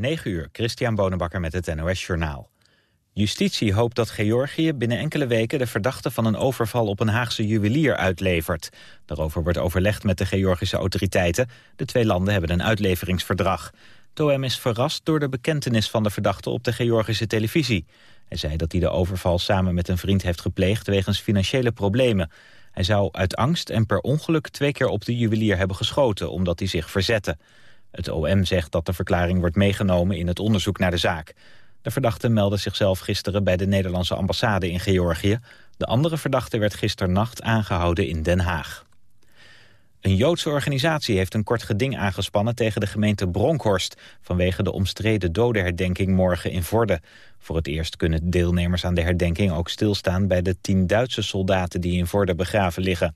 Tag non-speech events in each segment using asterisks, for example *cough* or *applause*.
9 uur, Christian Bonenbakker met het NOS Journaal. Justitie hoopt dat Georgië binnen enkele weken de verdachte van een overval op een Haagse juwelier uitlevert. Daarover wordt overlegd met de Georgische autoriteiten. De twee landen hebben een uitleveringsverdrag. OM is verrast door de bekentenis van de verdachte op de Georgische televisie. Hij zei dat hij de overval samen met een vriend heeft gepleegd wegens financiële problemen. Hij zou uit angst en per ongeluk twee keer op de juwelier hebben geschoten omdat hij zich verzette. Het OM zegt dat de verklaring wordt meegenomen in het onderzoek naar de zaak. De verdachte meldde zichzelf gisteren bij de Nederlandse ambassade in Georgië. De andere verdachte werd gisternacht aangehouden in Den Haag. Een Joodse organisatie heeft een kort geding aangespannen tegen de gemeente Bronkhorst... vanwege de omstreden dodenherdenking morgen in Vorden. Voor het eerst kunnen deelnemers aan de herdenking ook stilstaan... bij de tien Duitse soldaten die in Vorden begraven liggen.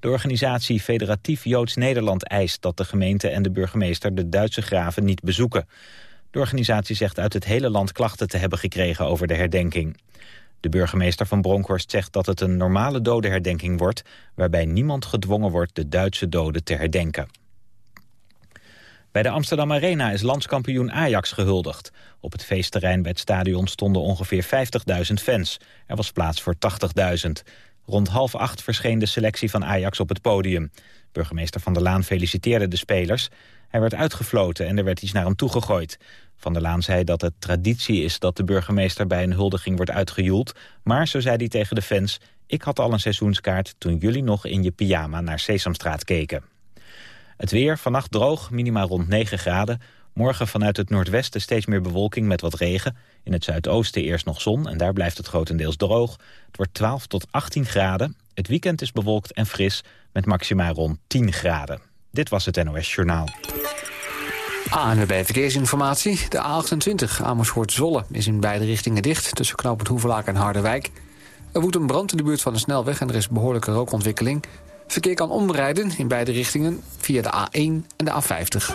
De organisatie Federatief Joods Nederland eist dat de gemeente en de burgemeester de Duitse graven niet bezoeken. De organisatie zegt uit het hele land klachten te hebben gekregen over de herdenking. De burgemeester van Bronkhorst zegt dat het een normale dodenherdenking wordt... waarbij niemand gedwongen wordt de Duitse doden te herdenken. Bij de Amsterdam Arena is landskampioen Ajax gehuldigd. Op het feestterrein bij het stadion stonden ongeveer 50.000 fans. Er was plaats voor 80.000. Rond half acht verscheen de selectie van Ajax op het podium. Burgemeester Van der Laan feliciteerde de spelers. Hij werd uitgefloten en er werd iets naar hem toegegooid. Van der Laan zei dat het traditie is dat de burgemeester bij een huldiging wordt uitgejoeld. Maar, zo zei hij tegen de fans, ik had al een seizoenskaart toen jullie nog in je pyjama naar Sesamstraat keken. Het weer, vannacht droog, minima rond 9 graden. Morgen vanuit het noordwesten steeds meer bewolking met wat regen. In het zuidoosten eerst nog zon en daar blijft het grotendeels droog. Het wordt 12 tot 18 graden. Het weekend is bewolkt en fris met maxima rond 10 graden. Dit was het NOS Journaal. ANWB Verkeersinformatie. De A28 Amersfoort-Zolle is in beide richtingen dicht... tussen knooppunt Hoevelaak en Harderwijk. Er woedt een brand in de buurt van de snelweg... en er is behoorlijke rookontwikkeling. Verkeer kan omrijden in beide richtingen via de A1 en de A50.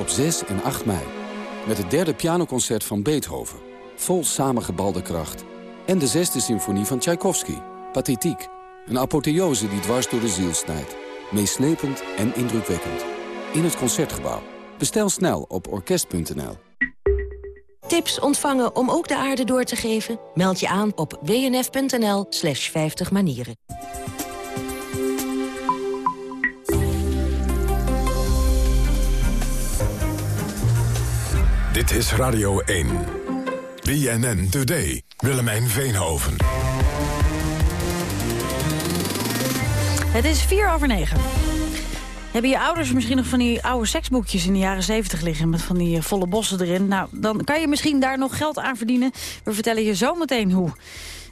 op 6 en 8 mei. Met het derde pianoconcert van Beethoven. Vol samengebalde kracht. En de zesde symfonie van Tchaikovsky. Pathetiek. Een apotheose die dwars door de ziel snijdt. Meeslepend en indrukwekkend. In het Concertgebouw. Bestel snel op orkest.nl. Tips ontvangen om ook de aarde door te geven? Meld je aan op wnf.nl slash 50 manieren. Dit is Radio 1. BNN Today. Willemijn Veenhoven. Het is vier over negen. Hebben je ouders misschien nog van die oude seksboekjes in de jaren 70 liggen... met van die eh, volle bossen erin? Nou, dan kan je misschien daar nog geld aan verdienen. We vertellen je zo meteen hoe.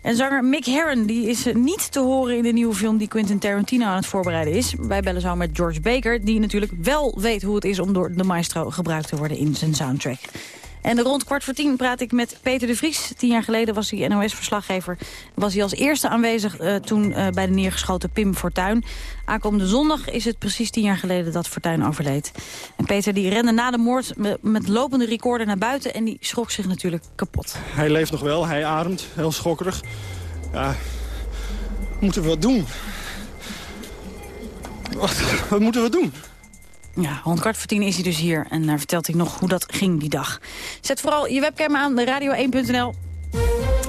En zanger Mick Herron die is eh, niet te horen in de nieuwe film... die Quentin Tarantino aan het voorbereiden is. Wij bellen zo met George Baker... die natuurlijk wel weet hoe het is om door de maestro gebruikt te worden in zijn soundtrack. En rond kwart voor tien praat ik met Peter de Vries. Tien jaar geleden was hij NOS-verslaggever. Was hij als eerste aanwezig uh, toen uh, bij de neergeschoten Pim Fortuyn. Aankomende zondag is het precies tien jaar geleden dat Fortuyn overleed. En Peter die rende na de moord met, lopende recorder naar buiten... en die schrok zich natuurlijk kapot. Hij leeft nog wel, hij ademt, heel schokkerig. Ja, moeten we wat doen? Wat moeten we doen? Ja, rond kwart voor tien is hij dus hier en daar vertelt hij nog hoe dat ging die dag. Zet vooral je webcam aan, radio1.nl.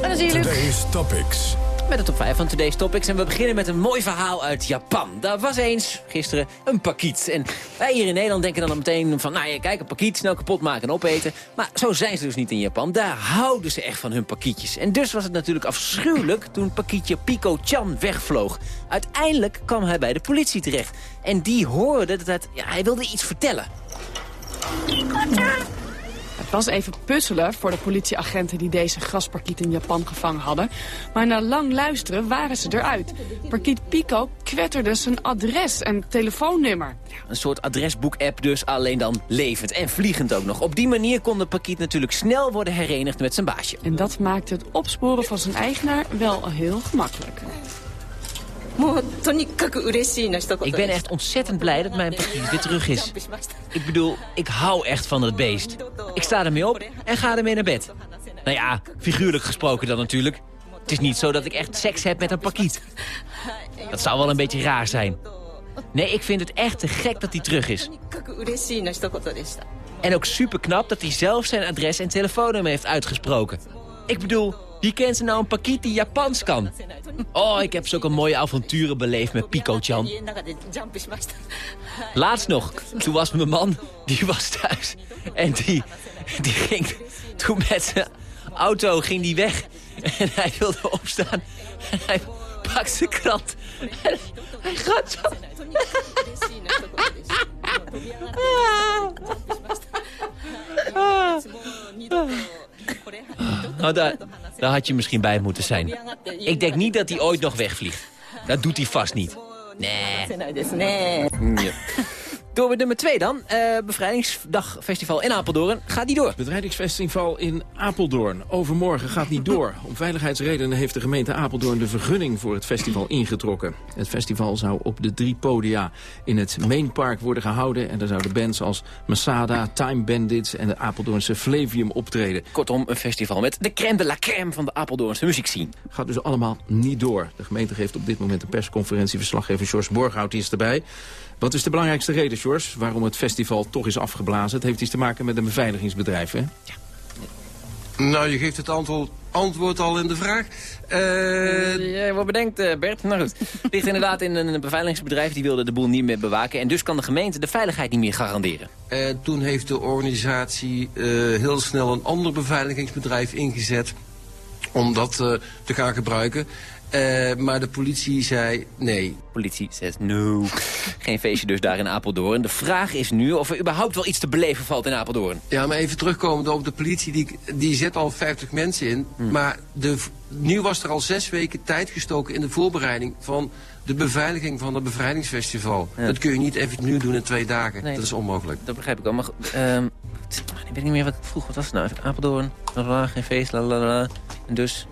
En dan zie je Luc. Today's Topics. Met de top 5 van Today's Topics. En we beginnen met een mooi verhaal uit Japan. Daar was eens gisteren een pakiet. En wij hier in Nederland denken dan meteen van... nou ja, kijk, een pakiet, snel kapot maken en opeten. Maar zo zijn ze dus niet in Japan. Daar houden ze echt van hun pakietjes. En dus was het natuurlijk afschuwelijk toen pakietje Pico Chan wegvloog. Uiteindelijk kwam hij bij de politie terecht. En die hoorde dat hij wilde iets vertellen. Het was even puzzelen voor de politieagenten die deze grasparkiet in Japan gevangen hadden. Maar na lang luisteren waren ze eruit. Parkiet Pico kwetterde zijn adres en telefoonnummer. Een soort adresboek-app dus, alleen dan levend en vliegend ook nog. Op die manier kon de pakiet natuurlijk snel worden herenigd met zijn baasje. En dat maakte het opsporen van zijn eigenaar wel heel gemakkelijk. Ik ben echt ontzettend blij dat mijn pakiet weer terug is. Ik bedoel, ik hou echt van het beest. Ik sta ermee op en ga ermee naar bed. Nou ja, figuurlijk gesproken dan natuurlijk. Het is niet zo dat ik echt seks heb met een pakiet. Dat zou wel een beetje raar zijn. Nee, ik vind het echt te gek dat hij terug is. En ook super knap dat hij zelf zijn adres en telefoonnummer heeft uitgesproken. Ik bedoel, wie kent ze nou een pakiet die Japans kan? Oh, ik heb zulke mooie avonturen beleefd met Pico-chan. Laatst nog, toen was mijn man, die was thuis. En die, die ging toen met zijn auto ging die weg. En hij wilde opstaan. En hij pakt zijn krant. En hij gaat zo... *laughs* *laughs* Nou, daar, daar had je misschien bij moeten zijn. Ik denk niet dat hij ooit nog wegvliegt. Dat doet hij vast niet. Nee. Ja. Door met nummer 2 dan. Uh, Bevrijdingsdagfestival in Apeldoorn. Gaat die door? Bevrijdingsfestival in Apeldoorn. Overmorgen gaat niet door. Om veiligheidsredenen heeft de gemeente Apeldoorn de vergunning voor het festival ingetrokken. Het festival zou op de drie podia in het Mainpark worden gehouden. En daar zouden bands als Masada, Time Bandits en de Apeldoornse Flavium optreden. Kortom, een festival met de crème de la crème van de Apeldoornse muziekscene. Gaat dus allemaal niet door. De gemeente geeft op dit moment een persconferentie. Verslaggever George Borghout is erbij. Wat is de belangrijkste reden, George, waarom het festival toch is afgeblazen? Het heeft iets te maken met een beveiligingsbedrijf, hè? Ja. Nou, je geeft het antwoord, antwoord al in de vraag. Uh... Ja, wat bedenkt, uh, Bert? Nou goed. Het ligt inderdaad in een beveiligingsbedrijf. Die wilde de boel niet meer bewaken. En dus kan de gemeente de veiligheid niet meer garanderen. En toen heeft de organisatie uh, heel snel een ander beveiligingsbedrijf ingezet... om dat te gaan gebruiken. Uh, maar de politie zei nee. De politie zegt no. Geen feestje dus daar in Apeldoorn. De vraag is nu of er überhaupt wel iets te beleven valt in Apeldoorn. Ja, maar even terugkomend op de politie. Die, die zet al 50 mensen in. Hmm. Maar de, nu was er al zes weken tijd gestoken in de voorbereiding van de beveiliging van het bevrijdingsfestival. Dat kun je niet even nu doen in twee dagen. Nee, dat is onmogelijk. Dat begrijp ik al. Maar uh, ik weet niet meer wat ik vroeg. Wat was het nou? Apeldoorn, geen feest, la. En dus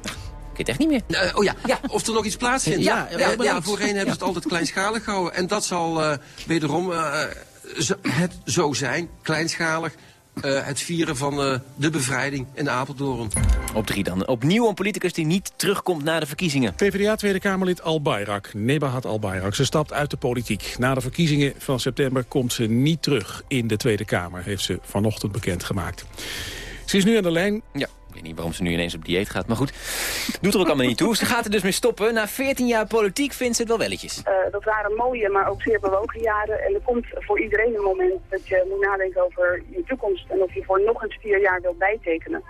weet echt niet meer. Uh, oh ja. ja, of er nog iets plaatsvindt. Ja, ja, ja, ja voorheen hebben ze het altijd kleinschalig gehouden. En dat zal uh, wederom uh, zo, het zo zijn, kleinschalig. Uh, het vieren van uh, de bevrijding in Apeldoorn. Op drie dan. Opnieuw een politicus die niet terugkomt na de verkiezingen. PvdA Tweede Kamerlid Al Bayrak, Nebahat Al Bayrak. Ze stapt uit de politiek. Na de verkiezingen van september komt ze niet terug in de Tweede Kamer. Heeft ze vanochtend bekendgemaakt. Ze is nu aan de lijn. Ja weet niet waarom ze nu ineens op dieet gaat. Maar goed, doet er ook allemaal niet toe. Ze gaat er dus mee stoppen. Na 14 jaar politiek vindt ze het wel welletjes. Uh, dat waren mooie, maar ook zeer bewogen jaren. En er komt voor iedereen een moment dat je moet nadenken over je toekomst. En of je voor nog eens vier jaar wilt bijtekenen.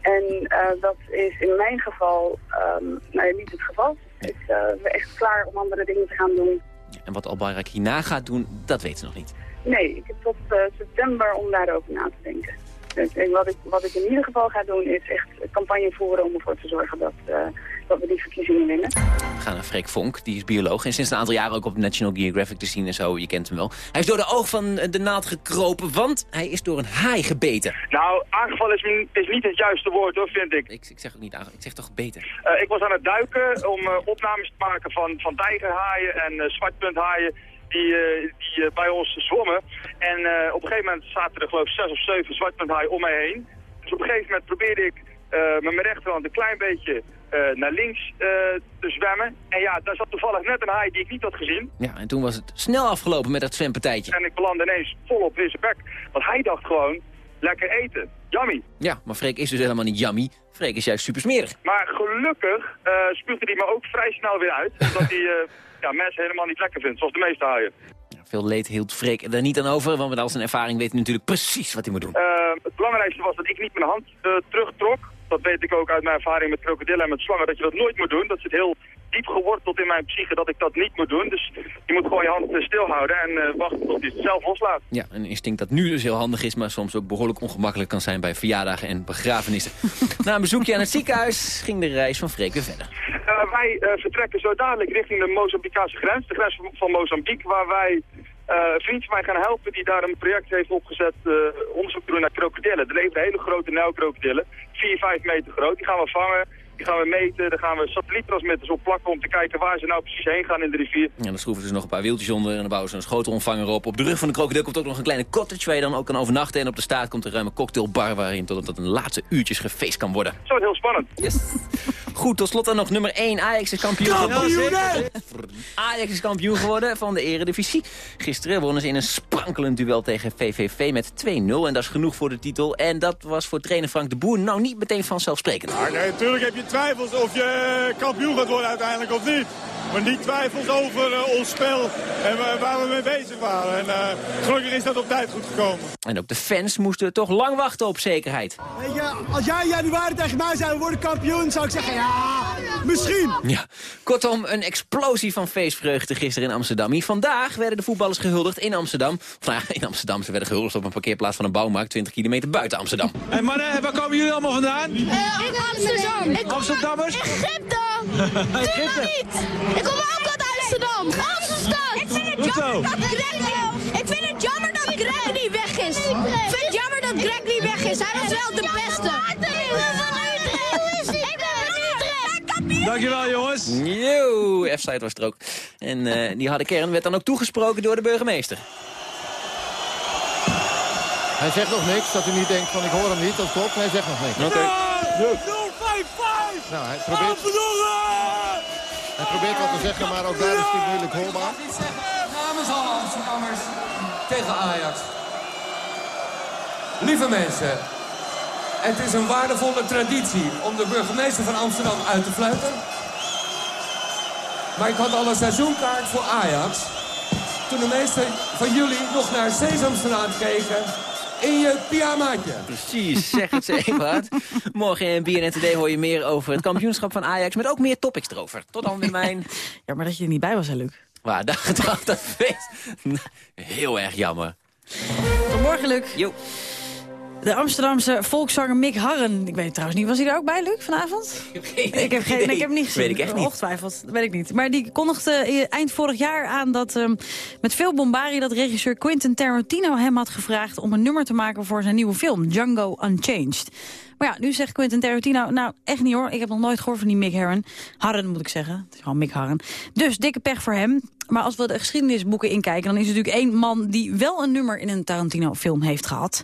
En uh, dat is in mijn geval um, nou, niet het geval. Ik uh, ben echt klaar om andere dingen te gaan doen. En wat Albayrak hierna gaat doen, dat weet ze nog niet. Nee, ik heb tot september om daarover na te denken. En wat ik, wat ik in ieder geval ga doen is echt campagne voeren om ervoor te zorgen dat, uh, dat we die verkiezingen winnen. We gaan naar Freek Vonk, die is bioloog en sinds een aantal jaren ook op National Geographic te zien en zo. Je kent hem wel. Hij is door de oog van de naald gekropen, want hij is door een haai gebeten. Nou, aangevallen is, is niet het juiste woord hoor, vind ik. Ik, ik zeg ook niet aangevallen, ik zeg toch gebeten. Uh, ik was aan het duiken om uh, opnames te maken van, van tijgerhaaien en zwartpunthaaien die, uh, die uh, bij ons zwommen. En uh, op een gegeven moment zaten er geloof ik zes of zeven zwartpunthaaien om mij heen. Dus op een gegeven moment probeerde ik met mijn rechterhand een klein beetje naar links te zwemmen. En ja, daar zat toevallig net een haai die ik niet had gezien. Ja, en toen was het snel afgelopen met dat zwempartijtje. En ik belandde ineens volop in zijn bek. Want hij dacht gewoon, lekker eten Yummy. Ja, maar Freek is dus helemaal niet yummy. Freek is juist super smerig. Maar gelukkig uh, spuugde hij me ook vrij snel weer uit. Omdat hij uh, ja, mensen helemaal niet lekker vindt, zoals de meeste haaien. Veel leed hield Freek er niet aan over, want met al zijn ervaring weet hij natuurlijk precies wat hij moet doen. Uh, het belangrijkste was dat ik niet mijn hand terugtrok. Dat weet ik ook uit mijn ervaring met krokodillen en met slangen, dat je dat nooit moet doen. Dat zit heel diep geworteld in mijn psyche dat ik dat niet moet doen. Dus je moet gewoon je hand stilhouden en uh, wachten tot hij het zelf loslaat. Ja, een instinct dat nu dus heel handig is, maar soms ook behoorlijk ongemakkelijk kan zijn bij verjaardagen en begrafenissen. *laughs* Na een bezoekje aan het ziekenhuis ging de reis van Freek weer verder. Uh, wij uh, vertrekken zo dadelijk richting de Mozambicaanse grens, de grens van, Mozambique, waar wij een vriend van mij gaan helpen die daar een project heeft opgezet, onderzoek te doen naar krokodillen. Er leven hele grote nijlkrokodillen, 4, 5 meter groot. Die gaan we vangen die gaan we meten, daar gaan we satelliettransmitters op plakken om te kijken waar ze nou precies heen gaan in de rivier. En dan schroeven ze nog een paar wieltjes onder en dan bouwen ze een schotenontvanger op. Op de rug van de krokodil komt ook nog een kleine cottage waar je dan ook kan overnachten. En op de staat komt een ruime cocktailbar waarin tot het een laatste uurtjes gefeest kan worden. Zo, heel spannend. Yes. Goed, tot slot dan nog nummer 1. Ajax is kampioen geworden. Ajax is kampioen geworden van de eredivisie. Gisteren wonnen ze in een sprankelend duel tegen VVV met 2-0. En dat is genoeg voor de titel. En dat was voor trainer Frank de Boer nou niet meteen vanzelfsprekend. Nee, natuurlijk heb je twijfels of je kampioen gaat worden uiteindelijk of niet. Maar niet twijfels over uh, ons spel en waar we mee bezig waren. En uh, gelukkig is dat op tijd goed gekomen. En ook de fans moesten toch lang wachten op zekerheid. Weet je, als jij in januari tegen mij zei we worden kampioen, zou ik zeggen ja, misschien. Ja, kortom, een explosie van feestvreugde gisteren in Amsterdam. Vandaag werden de voetballers gehuldigd in Amsterdam. Of nou in Amsterdam, ze werden gehuldigd op een parkeerplaats van een bouwmarkt 20 kilometer buiten Amsterdam. Hé hey mannen, waar komen jullie allemaal vandaan? Uh, Amsterdam. Amsterdammers? Egypte. *laughs* Egypte. niet. Ik kom ook uit Amsterdam. Amsterdam. Ik vind het jammer dat Greg, ik vind het jammer dat Greg niet weg is. Ik vind het jammer dat Greg niet weg is. Hij was wel de beste. Dankjewel jongens. Yo, F-site was er ook. En uh, die harde kern werd dan ook toegesproken door de burgemeester. Hij zegt nog niks, dat u niet denkt van ik hoor hem niet, dat klopt. Hij zegt nog niks. Oké. Okay. Nou, hij probeert, hij probeert wat te zeggen, maar ook daar is hij moeilijk hoorbaar. Namens alle Amsterdammers tegen Ajax. Lieve mensen, het is een waardevolle traditie om de burgemeester van Amsterdam uit te fluiten. Maar ik had al een seizoenkaart voor Ajax. Toen de meeste van jullie nog naar Sesamstraat keken in je pyjamaatje. Precies, zeg het ze Ewout. Morgen in BNN Today hoor je meer over het kampioenschap van Ajax... met ook meer topics erover. Tot dan weer mijn... Ja, maar dat je er niet bij was, hè, Luc? Waar, dat, dat, dat weet. Heel erg jammer. Tot morgen, Luc. Jo. De Amsterdamse volkszanger Mick Harren. Ik weet trouwens niet, was hij er ook bij, Luc, vanavond? Ik heb geen Ik heb, geen, ik heb hem niet gezien. Weet ik echt niet. Ongetwijfeld, dat weet ik niet. Maar die kondigde eind vorig jaar aan dat um, met veel bombarie... dat regisseur Quentin Tarantino hem had gevraagd om een nummer te maken voor zijn nieuwe film, Django Unchanged. Maar ja, nu zegt Quentin Tarantino, nou echt niet hoor. Ik heb nog nooit gehoord van die Mick Harren. Harren moet ik zeggen. Het is gewoon Mick Harren. Dus dikke pech voor hem. Maar als we de geschiedenisboeken inkijken... dan is er natuurlijk één man die wel een nummer in een Tarantino-film heeft gehad.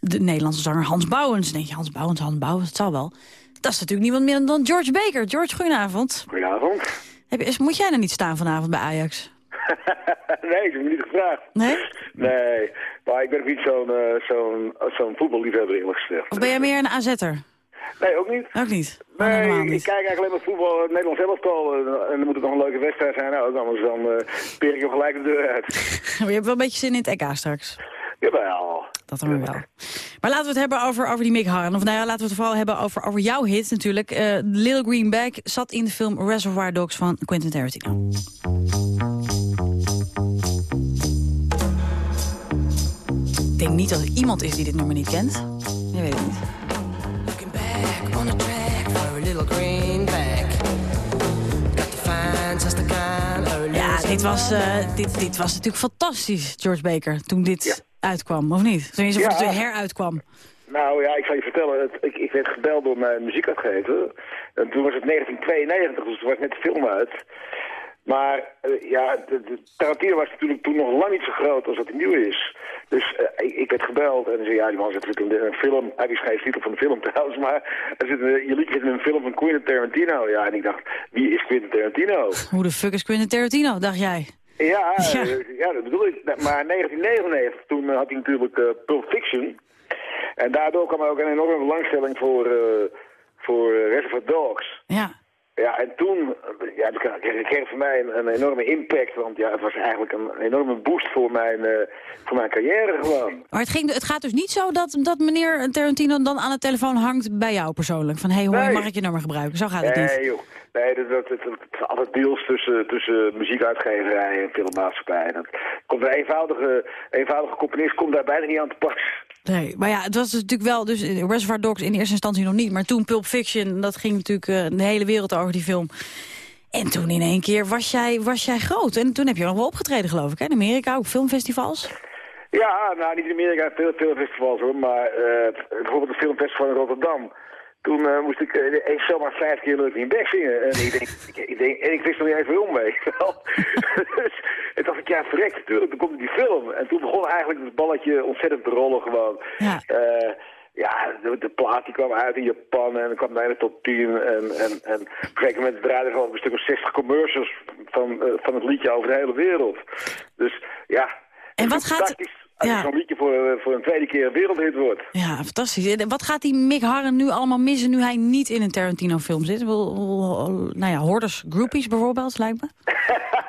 De Nederlandse zanger Hans Bouwens. Je, Hans Bouwens, Hans Bouwens, het zal wel. Dat is natuurlijk niemand meer dan George Baker. George, goedenavond. Goedenavond. Heb je, moet jij er niet staan vanavond bij Ajax? *laughs* nee, ik niet gevraagd. Nee? *laughs* Nee, maar ik ben ook niet zo'n uh, zo'n zo'n voetballiefhebber eerlijk gezegd. Of ben jij meer een AZ'er? Nee, ook niet. Ook niet? Nee, oh, ik, ik kijk eigenlijk alleen maar voetbal, het Nederlands elftal. En dan moet het nog een leuke wedstrijd zijn ook, anders dan uh, peer ik hem gelijk de deur uit. *laughs* maar je hebt wel een beetje zin in het EK straks. Jawel. Dat dan wel. Maar laten we het hebben over, over die Mick Harren. Of nou ja, laten we het vooral hebben over, over jouw hit natuurlijk. Uh, Little Green Bag zat in de film Reservoir Dogs van Quentin Tarantino. Denk niet dat er iemand is die dit nummer niet kent. Nee, weet ik niet. Looking back on a track for a little green bag. Got to find just the kind Ja, dit was, uh, dit, dit was natuurlijk fantastisch, George Baker, toen dit ja. uitkwam, of niet? Toen je zo ja. heruitkwam. Nou ja, ik zal je vertellen, het, ik, ik werd gebeld door mijn muziekuitgever. En toen was het 1992, dus toen was net de film uit. Maar uh, ja, de, de Tarantino was natuurlijk toen nog lang niet zo groot als dat hij nu is. Dus uh, ik, ik, werd gebeld en zei, ja, die man zit in een film. Hij wist geen titel van de film *laughs* trouwens, maar er zit een, je liedje zit in een film van Quentin Tarantino. Ja, en ik dacht, wie is Quentin Tarantino? *laughs* Hoe de fuck is Quentin Tarantino, dacht jij? Ja, *laughs* ja. Uh, ja dat bedoel ik. Maar 1999, toen had hij natuurlijk Pulp Fiction. En daardoor kwam er ook een enorme belangstelling voor, eh, voor eh, Reservoir Dogs. Ja. Ja, en toen ja, dat kreeg voor mij een, een enorme impact. Want ja, het was eigenlijk een enorme boost voor mijn, eh, voor mijn carrière gewoon. Maar het, ging, het gaat dus niet zo dat, dat meneer Tarantino dan aan de telefoon hangt bij jou persoonlijk. Van, hé, hey, Nee. mag ik je nummer gebruiken? Zo gaat het niet. Nee, joh. Nee, dat, dat, dat, dat is altijd deals tussen, tussen muziekuitgeverij en filmmaatschappij. En Dat komt een eenvoudige, eenvoudige componist komt daar bijna niet aan te pas. Nee, maar ja, het was dus natuurlijk wel, dus Reservoir Dogs in eerste instantie nog niet. Maar toen Pulp Fiction, dat ging natuurlijk eh, de hele wereld over die film. En toen in één keer was jij, was jij groot. En toen heb je nog wel opgetreden, geloof ik, hè? in Amerika, ook filmfestivals. Ja, nou niet in Amerika, veel filmfestivals hoor, maar eh, bijvoorbeeld het filmfestival in Rotterdam. Toen eh, moest ik uh, eens zomaar vijf keer leuk in bek zingen. En ik, denk, ik, ik denk, en ik wist nog niet eens waarom mee. *laughs* dus en dacht ik, ja verrek, natuurlijk, dan komt die film. En toen begon eigenlijk het balletje ontzettend te rollen gewoon. Ja. Eh, ja, de, de plaat die kwam uit in Japan en kwam bijna tot 10. En, en, en op een gegeven moment draaiden gewoon een stuk of 60 commercials van, van het liedje over de hele wereld. Dus ja, En wat gaat- ja. zo'n liedje voor, eh, voor een tweede keer wereldhit wordt. Ja, fantastisch. En wat gaat die Mick Harren nu allemaal missen nu hij niet in een Tarantino-film zit? Nou ja, Hoarders Groupies bijvoorbeeld, lijkt me. *laughs*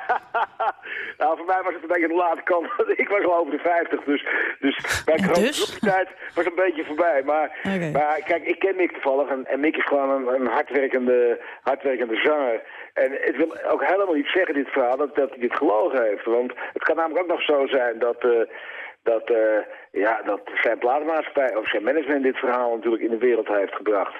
Nou, voor mij was het een beetje de late kant. *laughs* ik was al over de 50, dus, dus mijn dus? tijd was een beetje voorbij. Maar, maar kijk, ik ken Mick toevallig en, en Mick is gewoon een, een hardwerkende, hardwerkende zanger. En het wil ook helemaal niet zeggen, dit verhaal, dat, dat hij dit gelogen heeft. Want het kan namelijk ook nog zo zijn dat... eh, dat, eh, ja, dat zijn platenmaatschappij of zijn management dit verhaal natuurlijk in de wereld heeft gebracht.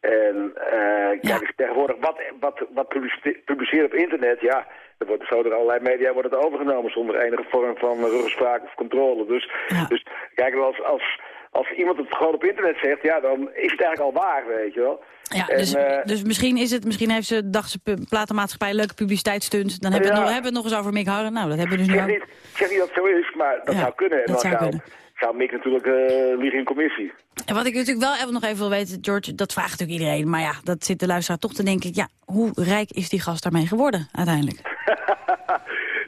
En eh kijk tegenwoordig, wat, wat, wat publice- publiceert op internet, ja, er wordt zo door allerlei media wordt het overgenomen zonder enige vorm van ruggespraak of controle. Dus, dus kijk, als, als, als iemand het gewoon op internet zegt, ja, dan is het eigenlijk al waar, weet je wel. Ja, En, dus, eh, dus misschien, is het, misschien heeft ze, dacht ze, platenmaatschappij, een leuke publiciteitsstunt. Dan hebben, we Ja. het nog, hebben we het nog eens over Mick Harren. Nou, dat hebben we dus nu zeg niet, ik zeg niet dat het zo is, maar dat Ja, zou kunnen. En dat dan zou zou, kunnen. zou Mick natuurlijk eh liegen in commissie. En wat ik natuurlijk wel even nog even wil weten, George, dat vraagt natuurlijk iedereen. Maar ja, dat zit de luisteraar toch te denken. Ja, hoe rijk is die gast daarmee geworden uiteindelijk? *laughs*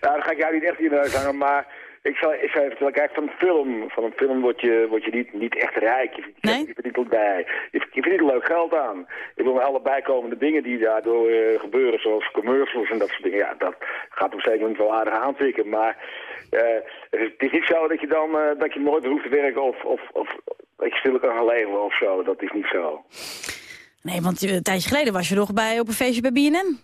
Nou, dan ga ik jou niet echt in de neus hangen, maar ik zal, ik zal even vertellen, kijk, van een film, van een film word je, word je niet, niet echt rijk. Je, je, je verdient er bij. Je, je verdient er leuk geld aan. Ik wil alle bijkomende dingen die daardoor eh, gebeuren, zoals commercials en dat soort dingen, ja, dat gaat op een moment wel aardig aantikken. Maar eh, het, is, niet zo dat je dan eh, dat je nooit hoeft te werken of, of, of dat je stil kan gaan leven of zo. Dat is niet zo. Nee, want een tijdje geleden was je nog bij, op een feestje bij BNN.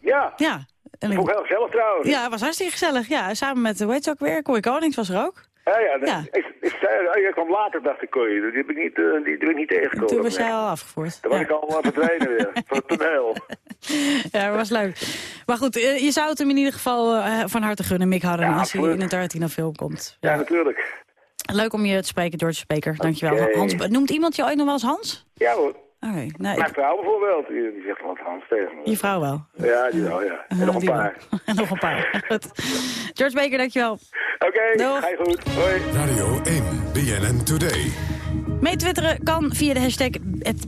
Ja. Ja. En ik heel gezellig trouwens. Ja, het was hartstikke gezellig. Ja, samen met, hoe heet ook weer? Corrie Konings was er ook. Ja, ja, Ja. Ik, ik, zei- ik kwam later, dacht ik, Corrie. Die heb ik niet, eh, die, die ben ik niet tegengekomen. Toen was jij al afgevoerd. Dan was ik al verdwenen weer, van het toneel. *laughs* Ja, dat was leuk. Maar goed, eh, je zou het hem in ieder geval eh, van harte gunnen, Mick Harren, als hij in een Tarantino-film komt. Ja, natuurlijk. Leuk om je te spreken, George Speker. Dankjewel. Hans, noemt iemand je ooit nog wel eens Hans? Ja hoor. Oké, nou, Mijn ik, vrouw bijvoorbeeld, die, die zegt wat Hans tegen me. je vrouw wel. Ja, die wel, ja. *laughs* *laughs* En nog een paar. En nog een paar. Goed. George Baker, dankjewel. Oké, Doeg. ga je goed. Hoi. Radio 1, BNN Today. Mee twitteren kan via de hashtag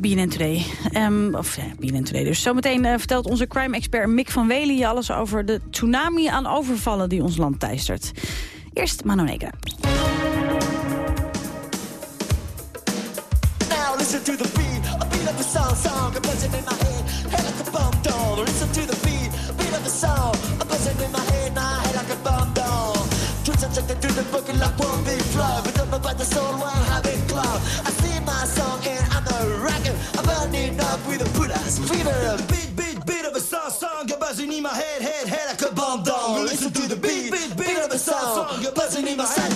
BNN Today. Ehm, of ja, BNN Today dus. Zometeen eh, vertelt onze crime-expert Mick van Wely je alles over de tsunami aan overvallen die ons land teistert. Eerst Manoneka. Listen to the beat, a beat of a song, song, a buzzing in my head, head like a bomb doll. Listen to the beat, a beat of a song, a buzzing in my head, my head like a bomb doll. Twitch subjected to the boogie like one big flow, but don't about the soul while having cloud. I sing my song and I'm a rocker, I'm burning up with a put-ass fever. Beat, beat, beat of a song, song, you're buzzing in my head, head, head like a bomb doll. Listen to the beat, beat, beat of a song, song, you're buzzing in my head.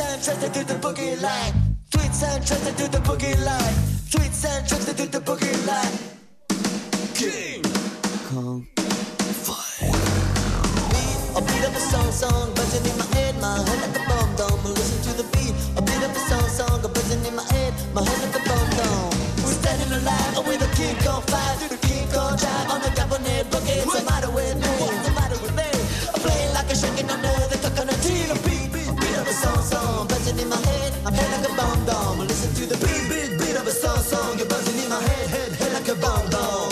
And trusted to the boogie line. Tweets and trusted to the boogie line. Tweets and trusted to the boogie line. King Kong Fire. Beat, a beat of a song, song, buzzing in my head, my head like a bomb dome. Listen to the beat, a beat of a song, song, buzzing in my head, my head like a a bomb dome.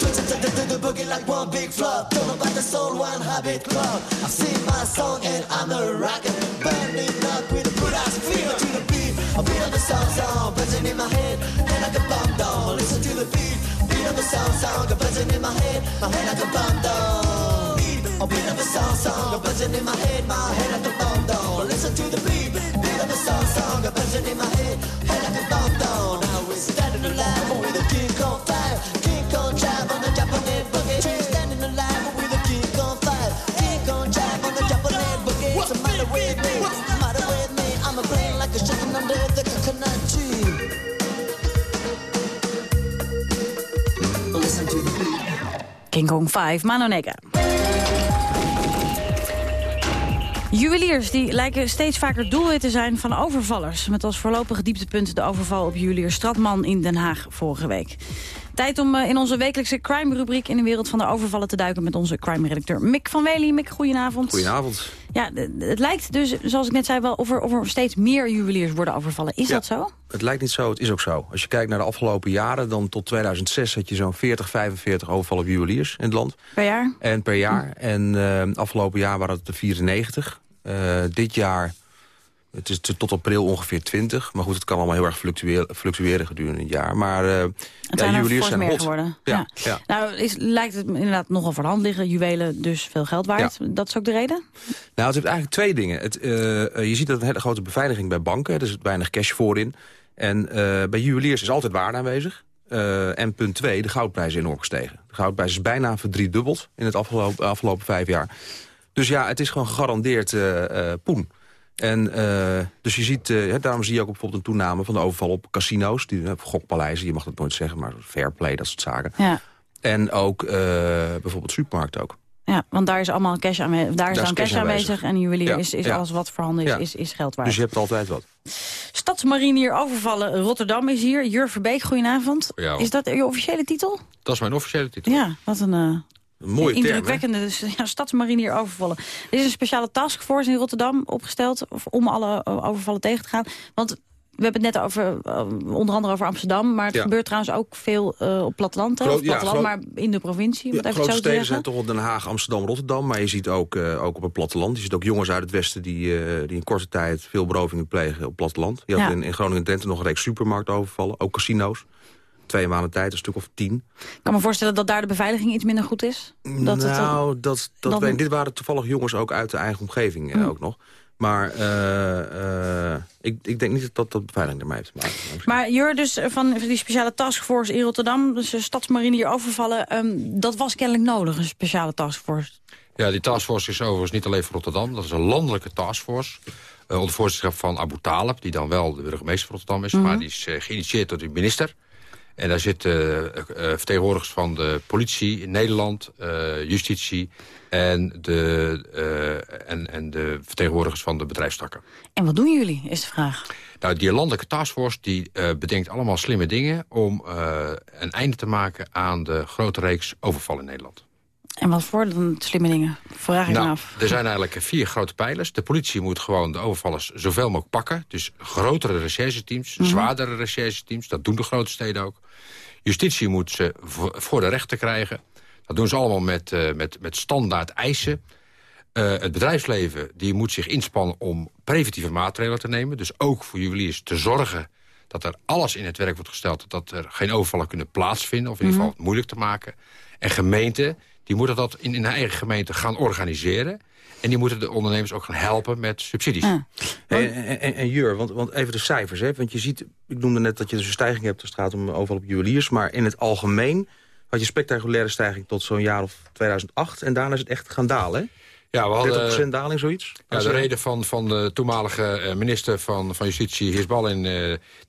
Twitch and to the boogie like one big flop. Don't know about the soul one habit club. I sing my song and I'm a rocker. Burning up with a good ass feel to the beat. A beat of the song song buzzing in my head. Head like a bomb down. Listen to the beat. Beat of the song song buzzing in my head. My head like a bomb down. A beat of the song song a buzzing in my head. My head like a bomb down. Listen to the beat. Beat of the song song a buzzing in my head. King Kong 5, Mano Nega. Juweliers die lijken steeds vaker doelwit te zijn van overvallers. Met als voorlopig dieptepunt de overval op juwelier Stratman in Den Haag vorige week. Tijd om eh, in onze wekelijkse crime-rubriek in de wereld van de overvallen te duiken... met onze crime-redacteur Mick van Wely. Mick, goedenavond. Goedenavond. Ja, het lijkt dus, zoals ik net zei, wel of er, of er steeds meer juweliers worden overvallen. Is Ja. dat zo? Het lijkt niet zo, het is ook zo. Als je kijkt naar de afgelopen jaren, dan tot 2006 had je zo'n 40, 45 overvallen op juweliers in het land. Per jaar? En per jaar. En eh, afgelopen jaar waren het er 94. Eh, dit jaar, het is tot april ongeveer 20. Maar goed, het kan allemaal heel erg fluctueren, fluctueren gedurende het jaar. Maar Het ja, er juweliers zijn meer hot. geworden. Ja, ja. Nou, is, lijkt het inderdaad nogal voor de hand liggen. Juwelen dus veel geld waard. Dat is ook de reden? Nou, het heeft eigenlijk twee dingen. Het, eh, eh, je ziet dat een hele grote beveiliging bij banken. Er zit weinig cash voorin. En eh, bij juweliers is altijd waarde aanwezig. En punt twee, de goudprijs is enorm gestegen. De goudprijs is bijna verdriedubbeld in het afgelopen, afgelopen vijf jaar. Dus ja, het is gewoon gegarandeerd poen. En eh, dus je ziet, eh, hè, daarom zie je ook bijvoorbeeld een toename van de overval op casino's. Die, eh, gokpaleizen, je mag dat nooit zeggen, maar fair play, dat soort zaken. Ja. En ook eh, bijvoorbeeld supermarkten ook. Ja, want daar is allemaal cash aanwezig. Daar is Daar dan is cash cash aanwezig. aanwezig. En een juwelier Ja, is, is ja. alles wat voorhanden is, Ja. is, is geld waard. Dus je hebt altijd wat. Stadsmarinier overvallen Rotterdam is hier. Jur Verbeek, goedenavond. Is dat je officiële titel? Dat is mijn officiële titel. Ja, wat een... Een mooie? Indrukwekkende dus, ja, stadsmarinier overvallen. Er is een speciale taskforce in Rotterdam opgesteld... om alle eh, overvallen tegen te gaan. Want we hebben het net over, eh, onder andere over Amsterdam... maar het Ja. gebeurt trouwens ook veel eh, op platteland. Groot- ja, maar in de provincie, Ja, grote steden zijn toch wel Den Haag, Amsterdam, Rotterdam. Maar je ziet ook, ook op het platteland. Je ziet ook jongens uit het westen die, die in korte tijd veel berovingen plegen op het platteland. Je had in, in Groningen en Drenthe nog een reeks supermarkten overvallen. Ook casino's. Twee maanden tijd, een stuk of tien. Ik kan me voorstellen dat daar de beveiliging iets minder goed is. Dat het, nou, dat, dat dan- weet, dit waren toevallig jongens ook uit de eigen omgeving eh, Hmm. ook nog. Maar eh, eh, ik, ik denk niet dat dat, dat beveiliging ermee heeft te maken. Maar Jur, dus van die speciale taskforce in Rotterdam... dus de stadsmarinier overvallen, ehm, dat was kennelijk nodig, een speciale taskforce. Ja, die taskforce is overigens niet alleen voor Rotterdam. Dat is een landelijke taskforce. eh, onder voorzitterschap van Abu Talib, die dan wel de burgemeester van Rotterdam is. Mhm. Maar die is geïnitieerd door de minister. En daar zitten eh, eh, vertegenwoordigers van de politie in Nederland, eh, justitie... En de, en, en de vertegenwoordigers van de bedrijfstakken. En wat doen jullie, is de vraag. Nou, die landelijke taskforce die, bedenkt allemaal slimme dingen... om een einde te maken aan de grote reeks overvallen in Nederland. En wat voor dan slimme dingen? Vraag ik me Nou, af. er zijn eigenlijk vier grote pijlers. De politie moet gewoon de overvallers zoveel mogelijk pakken. Dus grotere rechercheteams, Mhm. zwaardere rechercheteams. Dat doen de grote steden ook. Justitie moet ze vo- voor de rechter krijgen. Dat doen ze allemaal met, eh, met, met standaard eisen. Eh, het bedrijfsleven die moet zich inspannen om preventieve maatregelen te nemen. Dus ook voor juweliers te zorgen dat er alles in het werk wordt gesteld... dat er geen overvallen kunnen plaatsvinden, of in ieder Mhm. geval het moeilijk te maken. En gemeenten die moeten dat in, in hun eigen gemeente gaan organiseren. En die moeten de ondernemers ook gaan helpen met subsidies. En, en, en, en Jur, want, want even de cijfers. Hè? Want je ziet, ik noemde net dat je dus een stijging hebt als het gaat om overal op juweliers. Maar in het algemeen had je spectaculaire stijging tot zo'n jaar of 2008. En daarna is het echt gaan dalen. Hè? Ja, we hadden 30% daling, zoiets? Ja, de reden van, van de toenmalige eh, minister van, van Justitie, Heers Ballin... eh,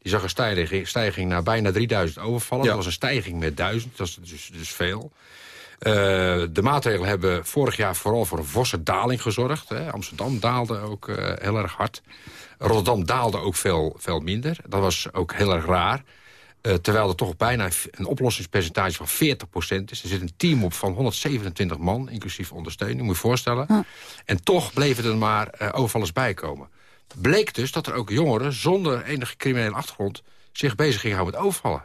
die zag een stijging, stijging naar bijna 3000 overvallen. Ja. Dat was een stijging met 1000, dat is dus, dus veel. Eh, de maatregelen hebben vorig jaar vooral voor een forse daling gezorgd. Hè. Amsterdam daalde ook eh, heel erg hard. Rotterdam daalde ook veel, veel minder. Dat was ook heel erg raar. Eh, terwijl er toch bijna een oplossingspercentage van 40% is. Er zit een team op van 127 man, inclusief ondersteuning, moet je je voorstellen. En toch bleven er maar eh, overvallers bijkomen. Bleek dus dat er ook jongeren zonder enige criminele achtergrond... zich bezig gingen houden met overvallen.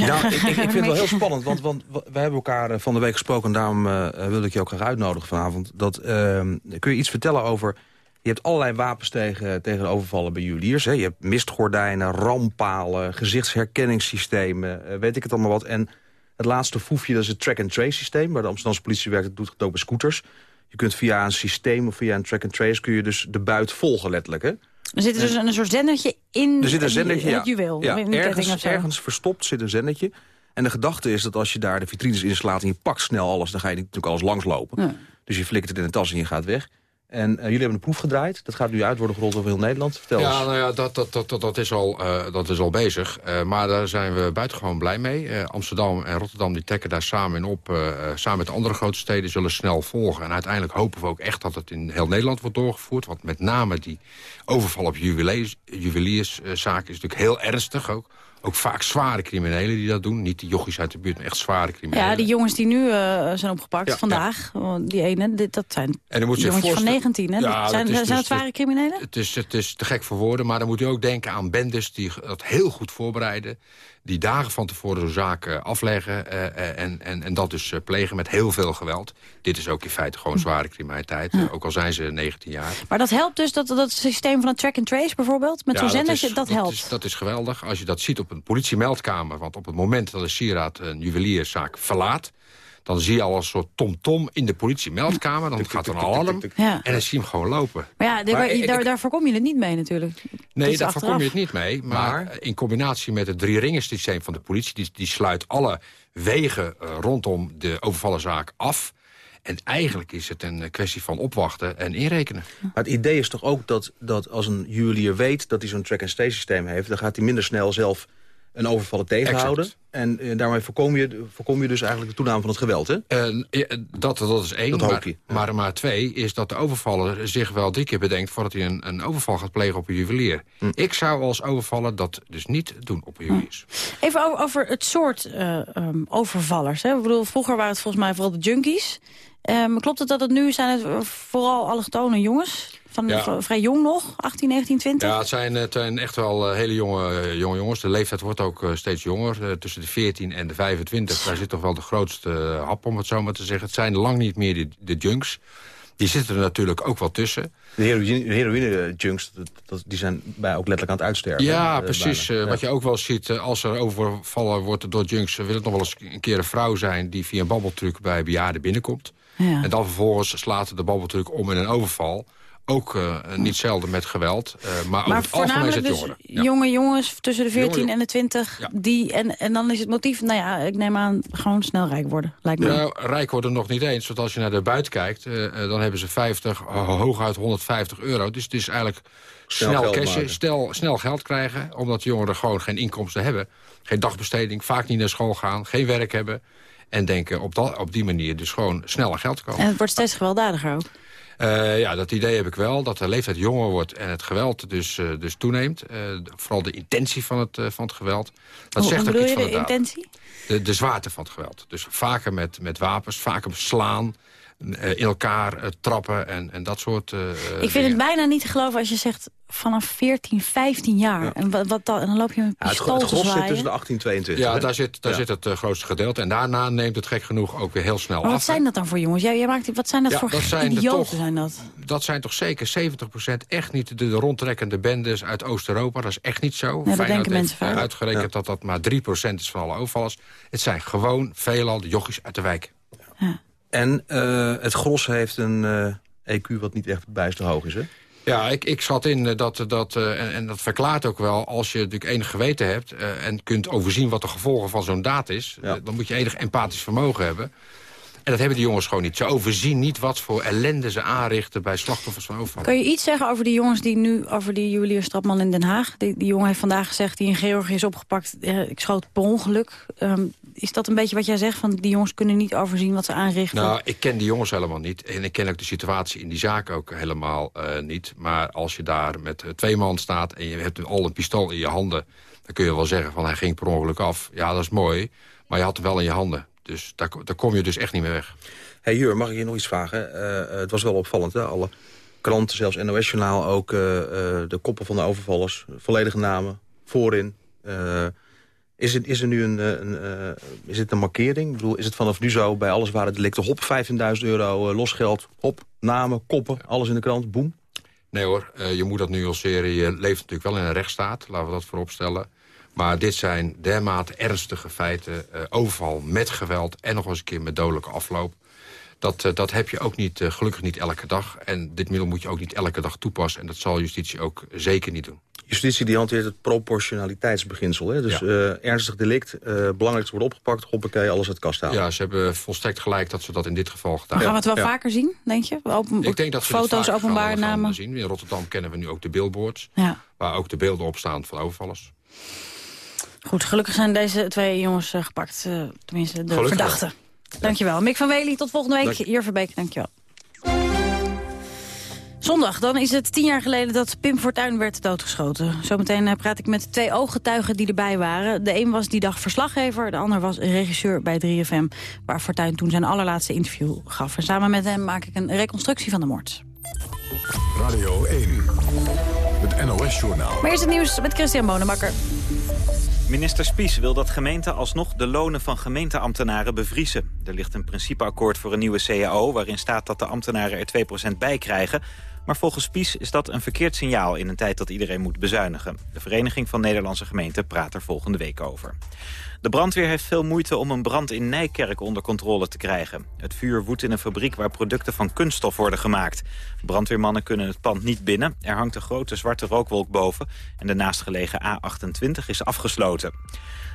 Nou, ik, vind het wel heel *laughs* spannend, want, want we hebben elkaar eh, van de week gesproken... en daarom uh, wilde ik je ook graag uitnodigen vanavond. Dat, uh, kun je iets vertellen over... Je hebt allerlei wapens tegen, tegen overvallen bij juweliers. Hè? Je hebt mistgordijnen, rampalen, gezichtsherkenningssystemen... Uh, weet ik het allemaal wat. En het laatste foefje, dat is het track-and-trace systeem... waar de Amsterdamse politie werkt, dat doet het ook bij scooters. Je kunt via een systeem of via een track-and-trace... kun je dus de buit volgen letterlijk, hè? Er zit dus een soort zendertje in er zit een zendertje, het juweel. Ja, in ergens, verstopt zit een zendertje. En de gedachte is dat als je daar de vitrines inslaat... en je pakt snel alles, dan ga je natuurlijk alles langslopen. Ja. Dus je flikkert het in de tas en je gaat weg. En uh, jullie hebben een proef gedraaid. Dat gaat nu uit worden gerold over heel Nederland. Vertel ja, eens. nou ja, dat, dat, dat, dat, is, al, uh, dat is al bezig. Uh, maar daar zijn we buitengewoon blij mee. Amsterdam en Rotterdam die trekken daar samen in op. samen met de andere grote steden zullen snel volgen. En uiteindelijk hopen we ook echt dat het in heel Nederland wordt doorgevoerd. Want met name die overval op juwelierszaken is natuurlijk heel ernstig ook. Ook vaak zware criminelen die dat doen. Niet de jochies uit de buurt, maar echt zware criminelen. Ja, die jongens die nu uh, zijn opgepakt Ja, vandaag, oh, die ene, dit, dat zijn En dan moet je je jongetjes van voorstellen- 19, hè? Ja, zijn dat is zijn dus het zware de- criminelen? Het is, het is te gek voor woorden, maar dan moet u ook denken aan bendes... die dat heel goed voorbereiden. Die dagen van tevoren zo'n zaak eh, afleggen eh, eh, en, en, en dat dus plegen met heel veel geweld. Dit is ook in feite gewoon zware criminaliteit, ook al zijn ze 19 jaar. Maar dat helpt dus, dat, dat systeem van het track-and-trace bijvoorbeeld, met Ja, zo'n dat zendertje, is- dat, helpt. Is, dat is geweldig. Als je dat ziet op een politiemeldkamer... want op het moment dat een sieraad een juwelierszaak verlaat... dan zie je al een soort tom-tom in de politiemeldkamer. Dan gaat er een alarm Ja. en dan zie je hem gewoon lopen. Maar ja, daar, Maar daar, daar voorkom je het niet mee natuurlijk. Nee, daar voorkom je het niet mee. Maar, in combinatie met het drie-ringen-systeem van de politie... Die, die sluit alle wegen eh, rondom de overvallenzaak af. En eigenlijk is het een kwestie van opwachten en inrekenen. Maar het idee is toch ook dat, dat als een juwelier weet... dat hij zo'n track-and-stay systeem heeft... dan gaat hij minder snel zelf een overvallen tegenhouden. Exact. En eh, daarmee voorkom je, voorkom je dus eigenlijk de toename van het geweld, hè? Eh, dat, dat is één. Dat maar, maar, maar twee is dat de overvaller zich wel drie keer bedenkt... voordat hij een, een overval gaat plegen op een juwelier. Hm. Ik zou als overvaller dat dus niet doen op een juwelier. Even over, over het soort eh, ehm, overvallers. Hè? Ik bedoel, vroeger waren het volgens mij vooral de junkies. Ehm, klopt het dat het nu zijn het vooral allochtone jongens? Van, Ja. vrij jong nog, 18, 19, 20? Ja, het zijn, het zijn echt wel eh, hele jonge, eh, jonge jongens. De leeftijd wordt ook eh, steeds jonger. Tussen de 14 en de 25. Daar zit toch wel de grootste hap, om het zo maar te zeggen. Het zijn lang niet meer de, de junks. Die zitten er natuurlijk ook wel tussen. De heroïne- heroïne-junks, die zijn bij ook letterlijk aan het uitsterven. Ja, eh, precies. bijna. Ja. Wat je ook wel ziet, als er overvallen wordt door junks... wil het nog wel eens een keer een vrouw zijn... die via een babbeltruc bij bejaarden binnenkomt. Ja. En dan vervolgens slaat de babbeltruc om in een overval. Ook eh, niet zelden met geweld. eh, maar, over Maar het algemeen is voornamelijk het dus jongeren. Ja. jonge jongens tussen de 14 Jonge- en de 20. Die, en, en dan is het motief, nou ja, ik neem aan, gewoon snel rijk worden. Lijkt me. Nou, rijk worden nog niet eens. Want als je naar de buiten kijkt, eh, dan hebben ze 50, ho- hooguit 150 euro. Dus het is eigenlijk Snel cashen, snel, snel geld krijgen. Omdat jongeren gewoon geen inkomsten hebben. Geen dagbesteding, vaak niet naar school gaan, geen werk hebben. En denken op, dat, op die manier dus gewoon snel aan geld te komen. En het wordt steeds gewelddadiger ook. Eh, ja, dat idee heb ik wel. Dat de leeftijd jonger wordt en het geweld dus, eh, dus toeneemt. Eh, vooral de intentie van het, van het geweld. Dat Hoe- zegt ook iets je van de de intentie? De, de zwaarte van het geweld. Dus vaker met, met wapens, vaker slaan, in elkaar eh, trappen en, en dat soort eh, Ik vind het bijna niet te geloven als je zegt vanaf 14, 15 jaar. En, wat, wat dan, en dan loop je met Ja, een het, pistool het te gros zit tussen de 18 en 22. Ja, hè? daar zit, daar Ja. zit het eh, grootste gedeelte. En daarna neemt het gek genoeg ook weer heel snel Maar wat af. zijn dat dan voor jongens? Jij, jij maakt, wat zijn dat Ja, voor dat zijn idioten toch- zijn dat? Dat zijn toch zeker 70% echt niet de, de rondtrekkende bendes uit Oost-Europa. Dat is echt niet zo. dat Feyenoord denken mensen vaak. uitgerekend dat dat maar 3% is van alle overvallers. Het zijn gewoon veelal de jochies uit de wijk. En eh, het gros heeft een eh, EQ wat niet echt bijster hoog is, hè? Ja, ik, ik schat in eh, dat, dat eh, en, en dat verklaart ook wel... als je natuurlijk enig geweten hebt eh, en kunt overzien... wat de gevolgen van zo'n daad is... dan moet je enig empathisch vermogen hebben. En dat hebben die jongens gewoon niet. Ze overzien niet wat voor ellende ze aanrichten... bij slachtoffers van overval. Kan je iets zeggen over die jongens die nu, over die juwelier Strapman in Den Haag? Die, die jongen heeft vandaag gezegd, die in Georgië is opgepakt. eh, ik schoot per ongeluk. Ehm, is dat een beetje wat jij zegt? Van die jongens kunnen niet overzien wat ze aanrichten? Nou, ik ken die jongens helemaal niet. En ik ken ook de situatie in die zaak ook helemaal eh, niet. Maar als je daar met eh, twee man staat en je hebt al een pistool in je handen... dan kun je wel zeggen van hij ging per ongeluk af. Ja, dat is mooi. Maar je had hem wel in je handen. Dus daar, daar kom je dus echt niet meer weg. hey, Jur, mag ik je nog iets vragen? Eh, het was wel opvallend, hè? Alle kranten, zelfs NOS-journaal ook... eh, eh, de koppen van de overvallers, volledige namen, voorin. eh, Is, het, is er nu een, eh, een, eh, is het een markering? Ik bedoel, is het vanaf nu zo bij alles waar het delicten hop 15.000 euro eh, losgeld, hop, namen, koppen, alles in de krant, boem? Nee hoor, je moet dat nuanceren. Je leeft natuurlijk wel in een rechtsstaat, laten we dat voorop stellen. Maar dit zijn dermate ernstige feiten. overval met geweld en nog eens een keer met dodelijke afloop. Dat, dat heb je ook niet, gelukkig niet elke dag. En dit middel moet je ook niet elke dag toepassen. En dat zal justitie ook zeker niet doen. Justitie die hanteert het proportionaliteitsbeginsel. Hè? Dus eh, ernstig delict, eh belangrijkste wordt opgepakt, hoppakee, alles uit de kast halen. Ja, ze hebben volstrekt gelijk dat ze dat in dit geval gedaan Gaan we het wel Ja. vaker zien, denk je? Open, Ik denk dat dit foto's vaker gaan- openbaar gaan namen. zien. In Rotterdam kennen we nu ook de billboards. Ja. Waar ook de beelden op staan van overvallers. Goed, gelukkig zijn deze twee jongens eh, gepakt. eh, tenminste, de Gelukkig verdachten. Dankjewel. Mick van Wely, tot volgende week. Dank je. Hier Verbeek, dankjewel. Zondag, dan is het tien jaar geleden dat Pim Fortuyn werd doodgeschoten. Zometeen eh, praat ik met twee ooggetuigen die erbij waren. De een was die dag verslaggever, de ander was regisseur bij 3FM... waar Fortuyn toen zijn allerlaatste interview gaf. En samen met hem maak ik een reconstructie van de moord. Radio 1, het NOS-journaal. Maar eerst het nieuws met Christian Bonenbakker. Minister Spies wil dat gemeenten alsnog de lonen van gemeenteambtenaren bevriezen. Er ligt een principeakkoord voor een nieuwe CAO... waarin staat dat de ambtenaren er 2% bij krijgen. Maar volgens Spies is dat een verkeerd signaal in een tijd dat iedereen moet bezuinigen. De Vereniging van Nederlandse Gemeenten praat er volgende week over. De brandweer heeft veel moeite om een brand in Nijkerk onder controle te krijgen. Het vuur woedt in een fabriek waar producten van kunststof worden gemaakt. Brandweermannen kunnen het pand niet binnen. Er hangt een grote zwarte rookwolk boven. En de naastgelegen A28 is afgesloten.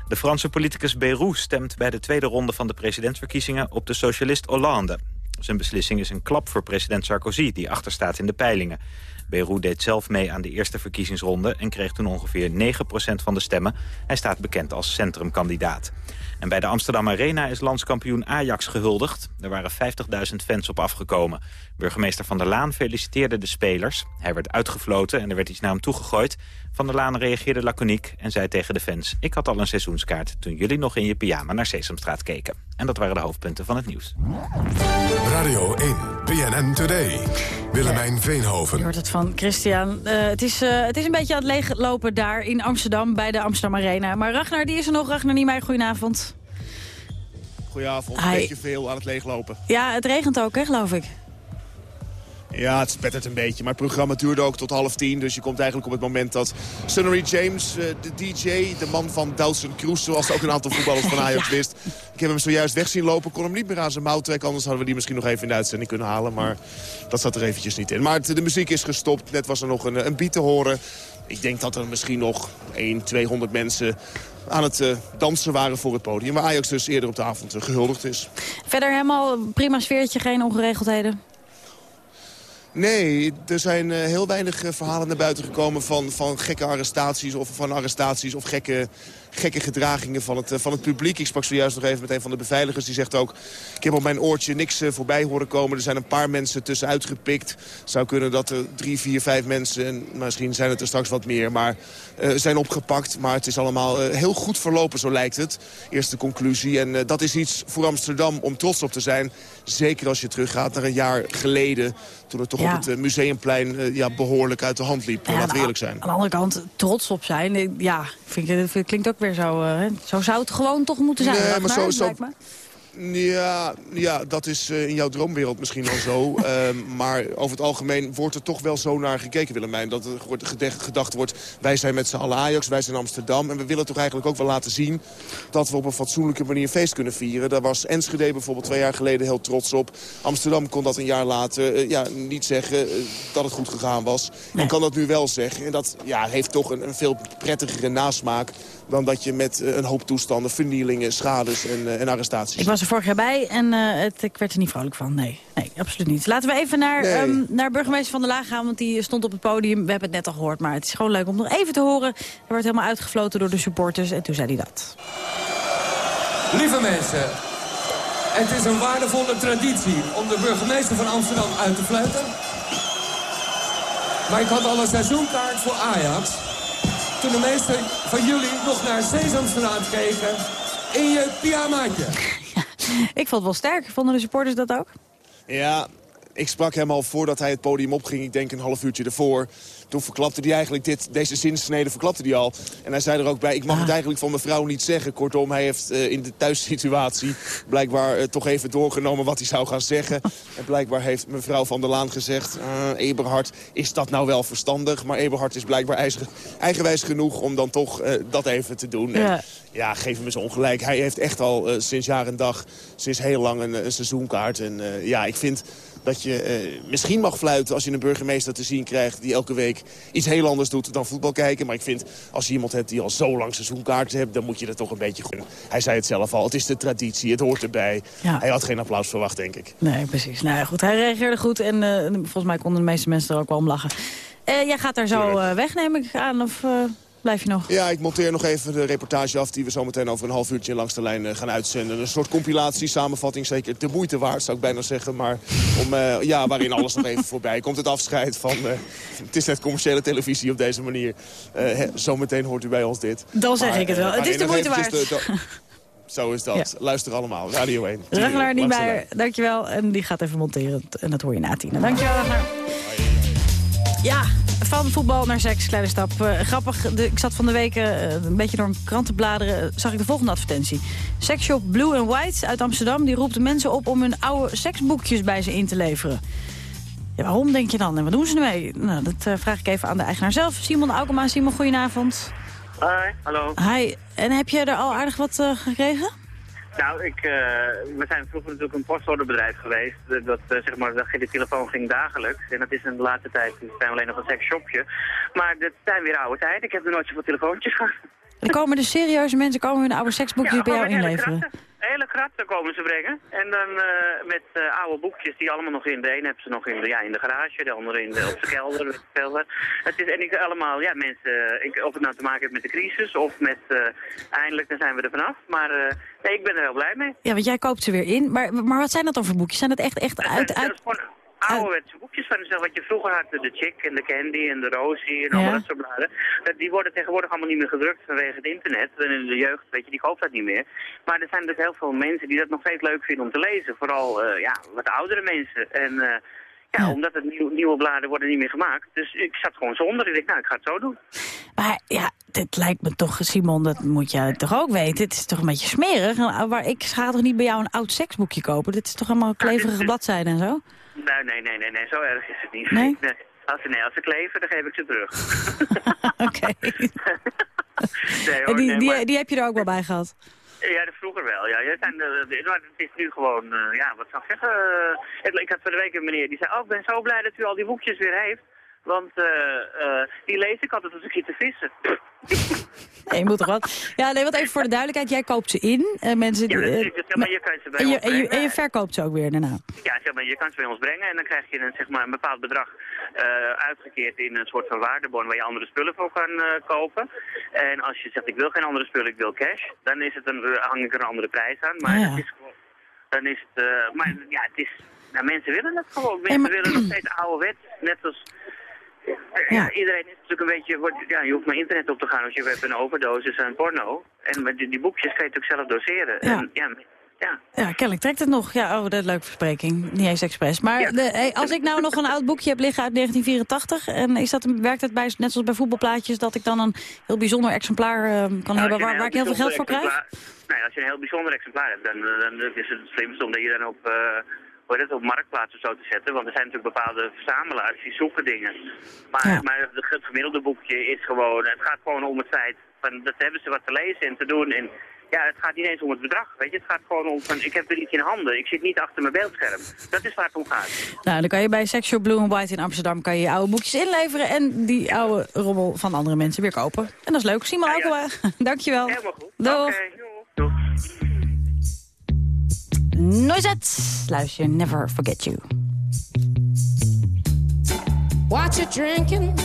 De Franse politicus Bayrou stemt bij de tweede ronde van de presidentsverkiezingen op de socialist Hollande. Zijn beslissing is een klap voor president Sarkozy, die achterstaat in de peilingen. Bayrou deed zelf mee aan de eerste verkiezingsronde... en kreeg toen ongeveer 9% van de stemmen. Hij staat bekend als centrumkandidaat. En bij de Amsterdam Arena is landskampioen Ajax gehuldigd. Er waren 50.000 fans op afgekomen. Burgemeester Van der Laan feliciteerde de spelers. Hij werd uitgefloten en er werd iets naar hem toegegooid. Van der Laan reageerde laconiek en zei tegen de fans... ik had al een seizoenskaart toen jullie nog in je pyjama naar Sesamstraat keken. En dat waren de hoofdpunten van het nieuws. Radio 1, BNN Today. Willemijn Je Veenhoven. hoort het van Christian. Eh, het, is, eh, het is een beetje aan het leeglopen daar in Amsterdam bij de Amsterdam Arena. Maar Ragnar, die is er nog. Ragnar Niemeyer, goedenavond. Goedenavond, Hi. een beetje veel aan het leeglopen. Ja, het regent ook, hè, geloof ik. Ja, het spettert een beetje. Maar het programma duurde ook tot half tien. Dus je komt eigenlijk op het moment dat Sunnery James, eh, de DJ... de man van Dawson Cruise, zoals ook een aantal voetballers van *laughs* Ajax wist... ik heb hem zojuist weg zien lopen, kon hem niet meer aan zijn mouw trekken... anders hadden we die misschien nog even in de uitzending kunnen halen. Maar dat zat er eventjes niet in. Maar het- de muziek is gestopt. Net was er nog een, een beat te horen. Ik denk dat er misschien nog 1, 200 mensen aan het eh, dansen waren voor het podium. Waar Ajax dus eerder op de avond eh, gehuldigd is. Verder helemaal prima sfeertje, geen ongeregeldheden. Nee, er zijn eh, heel weinig eh, verhalen naar buiten gekomen van, van gekke arrestaties of van arrestaties of gekke, gekke gedragingen van het, eh, van het publiek. Ik sprak zojuist nog even met een van de beveiligers. Die zegt ook, ik heb op mijn oortje niks voorbij horen komen. Er zijn een paar mensen tussenuit gepikt. Zou kunnen dat er drie, vier, vijf mensen, en misschien zijn het er straks wat meer, maar zijn opgepakt. Maar het is allemaal heel goed verlopen, zo lijkt het. Eerste conclusie. En dat is iets voor Amsterdam om trots op te zijn. Zeker als je teruggaat naar een jaar geleden... toen het toch Ja. op het eh, Museumplein eh, ja, behoorlijk uit de hand liep. Laten we eerlijk zijn. Aan de andere kant, trots op zijn. Ja, vind ik, dat klinkt ook weer zo. eh, hè. zo zou het gewoon toch moeten zijn. Nee, maar zo- zo-. Ja, ja, dat is eh, in jouw droomwereld misschien wel zo. *laughs* Ehm, maar over het algemeen wordt er toch wel zo naar gekeken, Willemijn. Dat er gedacht wordt, wij zijn met z'n allen Ajax, wij zijn Amsterdam. En we willen toch eigenlijk ook wel laten zien dat we op een fatsoenlijke manier feest kunnen vieren. Daar was Enschede bijvoorbeeld twee jaar geleden heel trots op. Amsterdam kon dat een jaar later eh, ja, niet zeggen eh, dat het goed gegaan was. En kan dat nu wel zeggen. En dat ja, heeft toch een, een veel prettigere nasmaak dan dat je met eh, een hoop toestanden, vernielingen, schades en, eh, en arrestaties... Ik was er vorig jaar bij en eh, het, ik werd er niet vrolijk van. Nee, nee, absoluut niet. Laten we even naar, Nee. ehm, naar burgemeester Van der Laag gaan, want die stond op het podium. We hebben het net al gehoord, maar het is gewoon leuk om nog even te horen. Hij werd helemaal uitgefloten door de supporters en toen zei hij dat. Lieve mensen, het is een waardevolle traditie om de burgemeester van Amsterdam uit te fluiten. Maar ik had al een seizoenkaart voor Ajax. Toen de meesten van jullie nog naar Sesamstraat keken in je pyjamaatje. *laughs* Ik vond het wel sterk. Vonden de supporters dat ook? Ja, ik sprak hem al voordat hij het podium opging. Ik denk een half uurtje ervoor. Toen verklapte hij eigenlijk dit, deze zinsnede verklapte hij al. En hij zei er ook bij, ik mag het eigenlijk van mijn vrouw niet zeggen. Kortom, hij heeft eh, in de thuissituatie blijkbaar eh, toch even doorgenomen wat hij zou gaan zeggen. En blijkbaar heeft mevrouw van der Laan gezegd... Uh, Eberhard, is dat nou wel verstandig? Maar Eberhard is blijkbaar eigen, eigenwijs genoeg om dan toch dat even te doen. Ja. En, ja, geef hem eens ongelijk. Hij heeft echt al sinds jaar en dag, sinds heel lang een, een seizoenkaart. En ja, ik vind dat je uh, misschien mag fluiten als je een burgemeester te zien krijgt... die elke week iets heel anders doet dan voetbal kijken. Maar ik vind, als je iemand hebt die al zo lang seizoenkaarten hebt... dan moet je dat toch een beetje gunnen. Hij zei het zelf al, het is de traditie, het hoort erbij. Ja. Hij had geen applaus verwacht, denk ik. Nee, precies. Nou ja, goed, hij reageerde goed en uh, volgens mij konden de meeste mensen er ook wel om lachen. Uh, jij gaat daar zo uh, weg, neem ik aan, of blijf je nog? Ja, ik monteer nog even de reportage af... die we zometeen over een half uurtje langs de lijn uh, gaan uitzenden. Een soort compilatie, samenvatting, zeker de moeite waard, zou ik bijna zeggen. Maar om, uh, ja, waarin alles nog even *laughs* voorbij komt. Het afscheid van... Uh, het is net commerciële televisie op deze manier. Zometeen hoort u bij ons dit. Dan zeg ik het wel. het is de moeite waard. De, de, zo is dat. Ja. Luister allemaal. Radio 1. Ragnar Niemeyer, dankjewel. En die gaat even monteren. En dat hoor je na tien. Dankjewel, Ragnar. Ja, van voetbal naar seks, kleine stap. Uh, grappig, de, ik zat van de week uh, een beetje door een krant te bladeren... zag ik de volgende advertentie. Sexshop Blue and White uit Amsterdam... die roept de mensen op om hun oude seksboekjes bij ze in te leveren. Ja, waarom denk je dan? En wat doen ze ermee? Nou, dat uh, vraag ik even aan de eigenaar zelf. Simon Aukema. Simon, goedenavond. Hi, hallo. Hi, en heb je er al aardig wat gekregen? Nou, ik, uh, we zijn vroeger natuurlijk een postorderbedrijf geweest. Dat, uh, zeg maar, de telefoon ging dagelijks. En dat is in de laatste tijd zijn we alleen nog een seksshopje. Maar dat zijn weer oude tijden. Ik heb er nooit zoveel telefoontjes gehad. Er komen de serieuze mensen komen hun oude seksboekjes ja, bij jou inleveren? Hele kratten komen ze brengen. En dan uh, met uh, oude boekjes die allemaal nog in de een hebben ze nog in de, ja, in de garage, de andere in de, op de kelder. Het is, en ik allemaal, ja, mensen, ik, of het nou te maken heeft met de crisis of met uh, eindelijk, dan zijn we er vanaf. Maar nee, ik ben er heel blij mee. Ja, want jij koopt ze weer in. Maar, maar wat zijn dat dan voor boekjes? Zijn dat echt, echt uit... uit... Ouderwetse boekjes van wat je vroeger had, de Chick en de Candy en de Rosie en allemaal ja. dat soort bladen. Die worden tegenwoordig allemaal niet meer gedrukt vanwege het internet. En de jeugd, weet je, die koopt dat niet meer. Maar er zijn dus heel veel mensen die dat nog steeds leuk vinden om te lezen. Vooral, uh, ja, wat oudere mensen. En uh, ja, ja, omdat het nieuw, nieuwe bladen worden niet meer gemaakt. Dus ik zat gewoon zonder. Ik dacht, nou, ik ga het zo doen. Maar ja, dit lijkt me toch, Simon, dat moet je toch ook weten. Het is toch een beetje smerig. Waar, ik ga toch niet bij jou een oud seksboekje kopen? Dit is toch allemaal kleverige ja, bladzijden en zo? Nee, nee, nee, nee, nee, zo erg is het niet. Nee? nee. Als, ze, nee, als ze kleven, dan geef ik ze terug. *laughs* Oké. *laughs* nee, hoor, die, nee, die, maar... die heb je er ook wel bij gehad? Ja, dat vroeger wel. Ja. Zijn, uh, maar het is nu gewoon, uh, ja, wat zou ik zeggen? Uh, ik had van de week een meneer die zei, oh, ik ben zo blij dat u al die boekjes weer heeft. Want die lees ik altijd als ik zit te vissen. *laughs* Nee, je moet toch wat. Ja, nee, wat even voor de duidelijkheid. Jij koopt ze in. Uh, mensen, ja, uh, zeg maar, je kan ze bij en, ons je, en, je, en je verkoopt ze ook weer daarna. Ja, zeg maar, je kan ze bij ons brengen en dan krijg je een, zeg maar, een bepaald bedrag uh, uitgekeerd in een soort van waardebon waar je andere spullen voor kan kopen. En als je zegt ik wil geen andere spullen, ik wil cash, dan is het een, hang ik er een andere prijs aan. Maar ja. het is gewoon, dan is het, maar ja, het is, nou, mensen willen het gewoon. Mensen maar... willen nog steeds ouderwets, net als... Ja, iedereen is natuurlijk een beetje, ja, je hoeft maar internet op te gaan als je hebt een overdosis aan porno. En met die, die boekjes kan je natuurlijk zelf doseren. Ja. En, ja, ja. ja, kennelijk trekt het nog. Ja, oh, dat is een leuke verspreking. Niet eens expres. Maar Ja. de, hey, als ik nou nog een oud boekje heb liggen uit 1984... en is dat, een- werkt het bij, net zoals bij voetbalplaatjes... dat ik dan een heel bijzonder exemplaar eh, kan Nou, hebben... waar, waar ik heel veel geld voor krijg? Nee, als je een heel bijzonder exemplaar hebt, dan, dan is het het slimste om dat je dan op, eh, heet het, op marktplaats of zo te zetten. Want er zijn natuurlijk bepaalde verzamelaars die zoeken dingen. Maar, Ja. maar het gemiddelde boekje is gewoon, het gaat gewoon om het feit van dat hebben ze wat te lezen en te doen. En ja, het gaat niet eens om het bedrag, weet je. Het gaat gewoon om van, ik heb er iets in handen. Ik zit niet achter mijn beeldscherm. Dat is waar het om gaat. Nou, dan kan je bij Sexual Blue and White in Amsterdam... kan je je oude boekjes inleveren en die oude rommel van andere mensen weer kopen. En dat is leuk. Simon Alkema, *laughs* dankjewel. Helemaal goed. Doeg. Joh. Noizet, luister Never Forget You. What you drinking?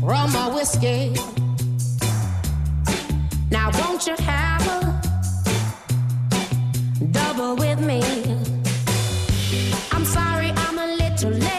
Rum or whiskey? Now won't you have a double with me? I'm sorry I'm a little late.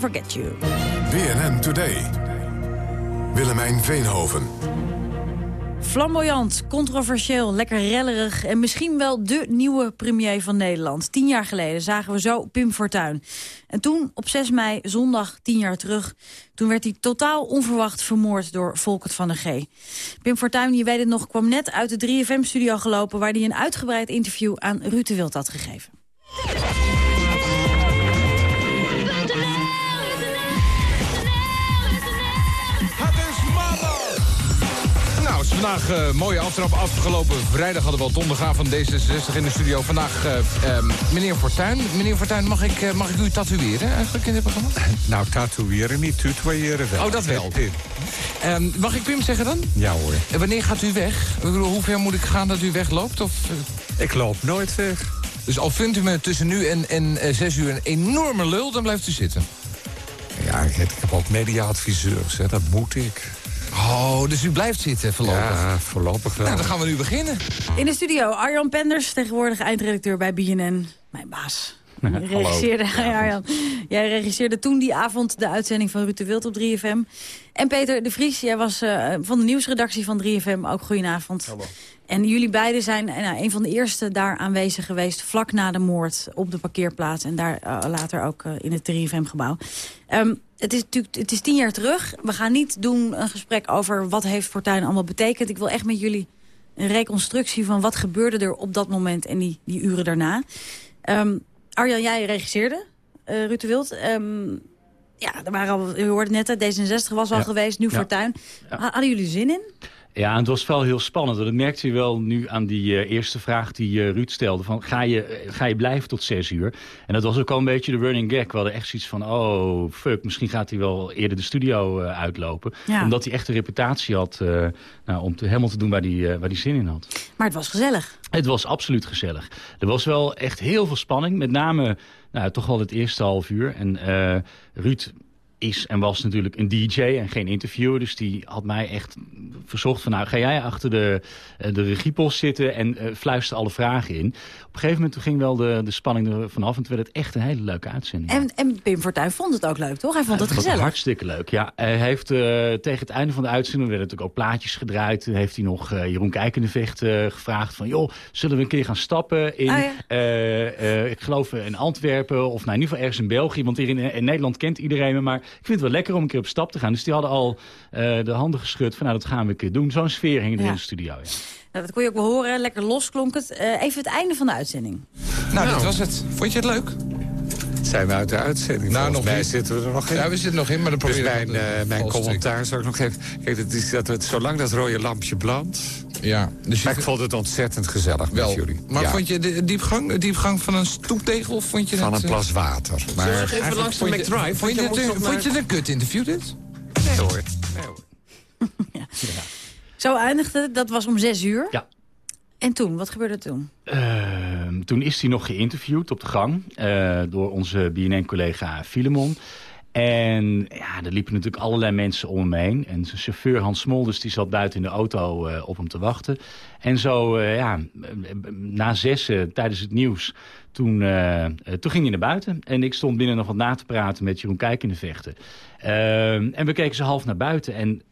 Never Forget You. BNN Today. Willemijn Veenhoven. Flamboyant, controversieel, lekker rellerig... en misschien wel de nieuwe premier van Nederland. Tien jaar geleden zagen we zo Pim Fortuyn. En toen, op 6 mei, zondag, tien jaar terug... toen werd hij totaal onverwacht vermoord door Volkert van der G. Pim Fortuyn, je weet het nog, kwam net uit de 3FM-studio gelopen... waar hij een uitgebreid interview aan Ruud de Wild had gegeven. Vandaag een mooie aftrap afgelopen. Vrijdag hadden we al donderdagavond D66 in de studio. Vandaag eh, ehm, meneer Fortuyn. Meneer Fortuyn, mag ik, eh, mag ik u tatoeëren eigenlijk in dit programma? *laughs* Nou, tatoeëren niet, tutoyeren wel. Oh, dat wel. Ehm, mag ik Pim zeggen dan? Ja hoor. En wanneer gaat u weg? Ik bedoel, hoe ver moet ik gaan dat u wegloopt? Of? Ik loop nooit weg. Dus al vindt u me tussen nu en, en eh, zes uur een enorme lul, dan blijft u zitten. Ja, ik, ik heb ook mediaadviseurs, hè, dat moet ik. Oh, dus u blijft zitten voorlopig? Ja, voorlopig wel. Nou, dan gaan we nu beginnen. In de studio Arjan Penders, tegenwoordig eindredacteur bij BNN. Mijn baas. *laughs* Je regisseerde, Hi, *laughs* Arjan. Jij regisseerde toen die avond de uitzending van Ruud de Wild op 3FM. En Peter de Vries, jij was eh, van de nieuwsredactie van 3FM. Ook goedenavond. Hallo. En jullie beiden zijn eh, nou, een van de eerste daar aanwezig geweest... vlak na de moord op de parkeerplaats. En daar eh, later ook eh, in het 3FM-gebouw. Ehm, het is natuurlijk het is tien jaar terug. We gaan niet doen een gesprek over wat heeft Fortuyn allemaal betekend. Ik wil echt met jullie een reconstructie van wat gebeurde er op dat moment... en die, die uren daarna. Ehm, Arjan, jij regisseerde, Ruud de Wild. Ehm, ja, er waren al, u hoorde net, hè, D66 was al Ja. geweest, nu Ja. Ha- Hadden jullie zin in? Ja, en het was wel heel spannend. Dat merkte je wel nu aan die eh, eerste vraag die eh, Ruud stelde. Van, ga, je, eh, ga je blijven tot zes uur? En dat was ook al een beetje de running gag. We hadden echt zoiets van, oh fuck, misschien gaat hij wel eerder de studio uitlopen. Ja. Omdat hij echt een reputatie had nou, om te, helemaal te doen waar hij, waar hij zin in had. Maar het was gezellig. Het was absoluut gezellig. Er was wel echt heel veel spanning. Met name nou, toch wel het eerste half uur. En Ruud is en was natuurlijk een DJ en geen interviewer. Dus die had mij echt verzocht van... nou, ga jij achter de, eh, de regiepost zitten en eh, fluister alle vragen in. Op een gegeven moment toen ging wel de, de spanning er vanaf... en toen werd het echt een hele leuke uitzending. En, en Pim Fortuyn vond het ook leuk, toch? Hij vond het gezellig. hartstikke leuk, ja. Hij heeft eh, tegen het einde van de uitzending... werden natuurlijk ook plaatjes gedraaid. Toen heeft hij nog eh, Jeroen Kijkendevecht gevraagd van... joh, zullen we een keer gaan stappen in... Ah, ja. eh, ik geloof in Antwerpen of nou, in ieder geval ergens in België. Want hier in, in Nederland kent iedereen me. Maar ik vind het wel lekker om een keer op stap te gaan. Dus die hadden al eh, de handen geschud van... nou, dat gaan we een keer doen. Zo'n sfeer hing er Ja. in de studio, ja. Nou, dat kon je ook wel horen, lekker los klonk het. Eh, even het einde van de uitzending. Nou, dit was het. Vond je het leuk? Zijn we uit de uitzending? Nou, Volgens nog mij niet. zitten we er nog in. Ja, we zitten nog in, maar dan Dus proberen we mijn, eh, mijn commentaar zou ik nog even... Kijk, het is dat het, zolang dat rode lampje brandt... Ja, dus maar ik vond het ontzettend gezellig Wel. met jullie. Maar Ja. vond je de diepgang, de diepgang van een stoeptegel? Of vond je Van een eh, plas water. Maar Zullen we nog even langs de vond je- McDrive? Vond je, het, vond je het een kut interview dit? Nee hoor. Nee, hoor. *laughs* Zo eindigde het, dat was om zes uur. Ja. En toen, wat gebeurde toen? Ehm, toen is hij nog geïnterviewd op de gang eh, door onze BNN-collega Filemon. En ja, er liepen natuurlijk allerlei mensen om hem heen. En zijn chauffeur Hans Smolders die zat buiten in de auto eh, op hem te wachten. En zo, eh, ja, na zessen tijdens het nieuws, toen, toen ging hij naar buiten. En ik stond binnen nog wat na te praten met Jeroen Kijk in de vechten. Ehm, en we keken ze half naar buiten en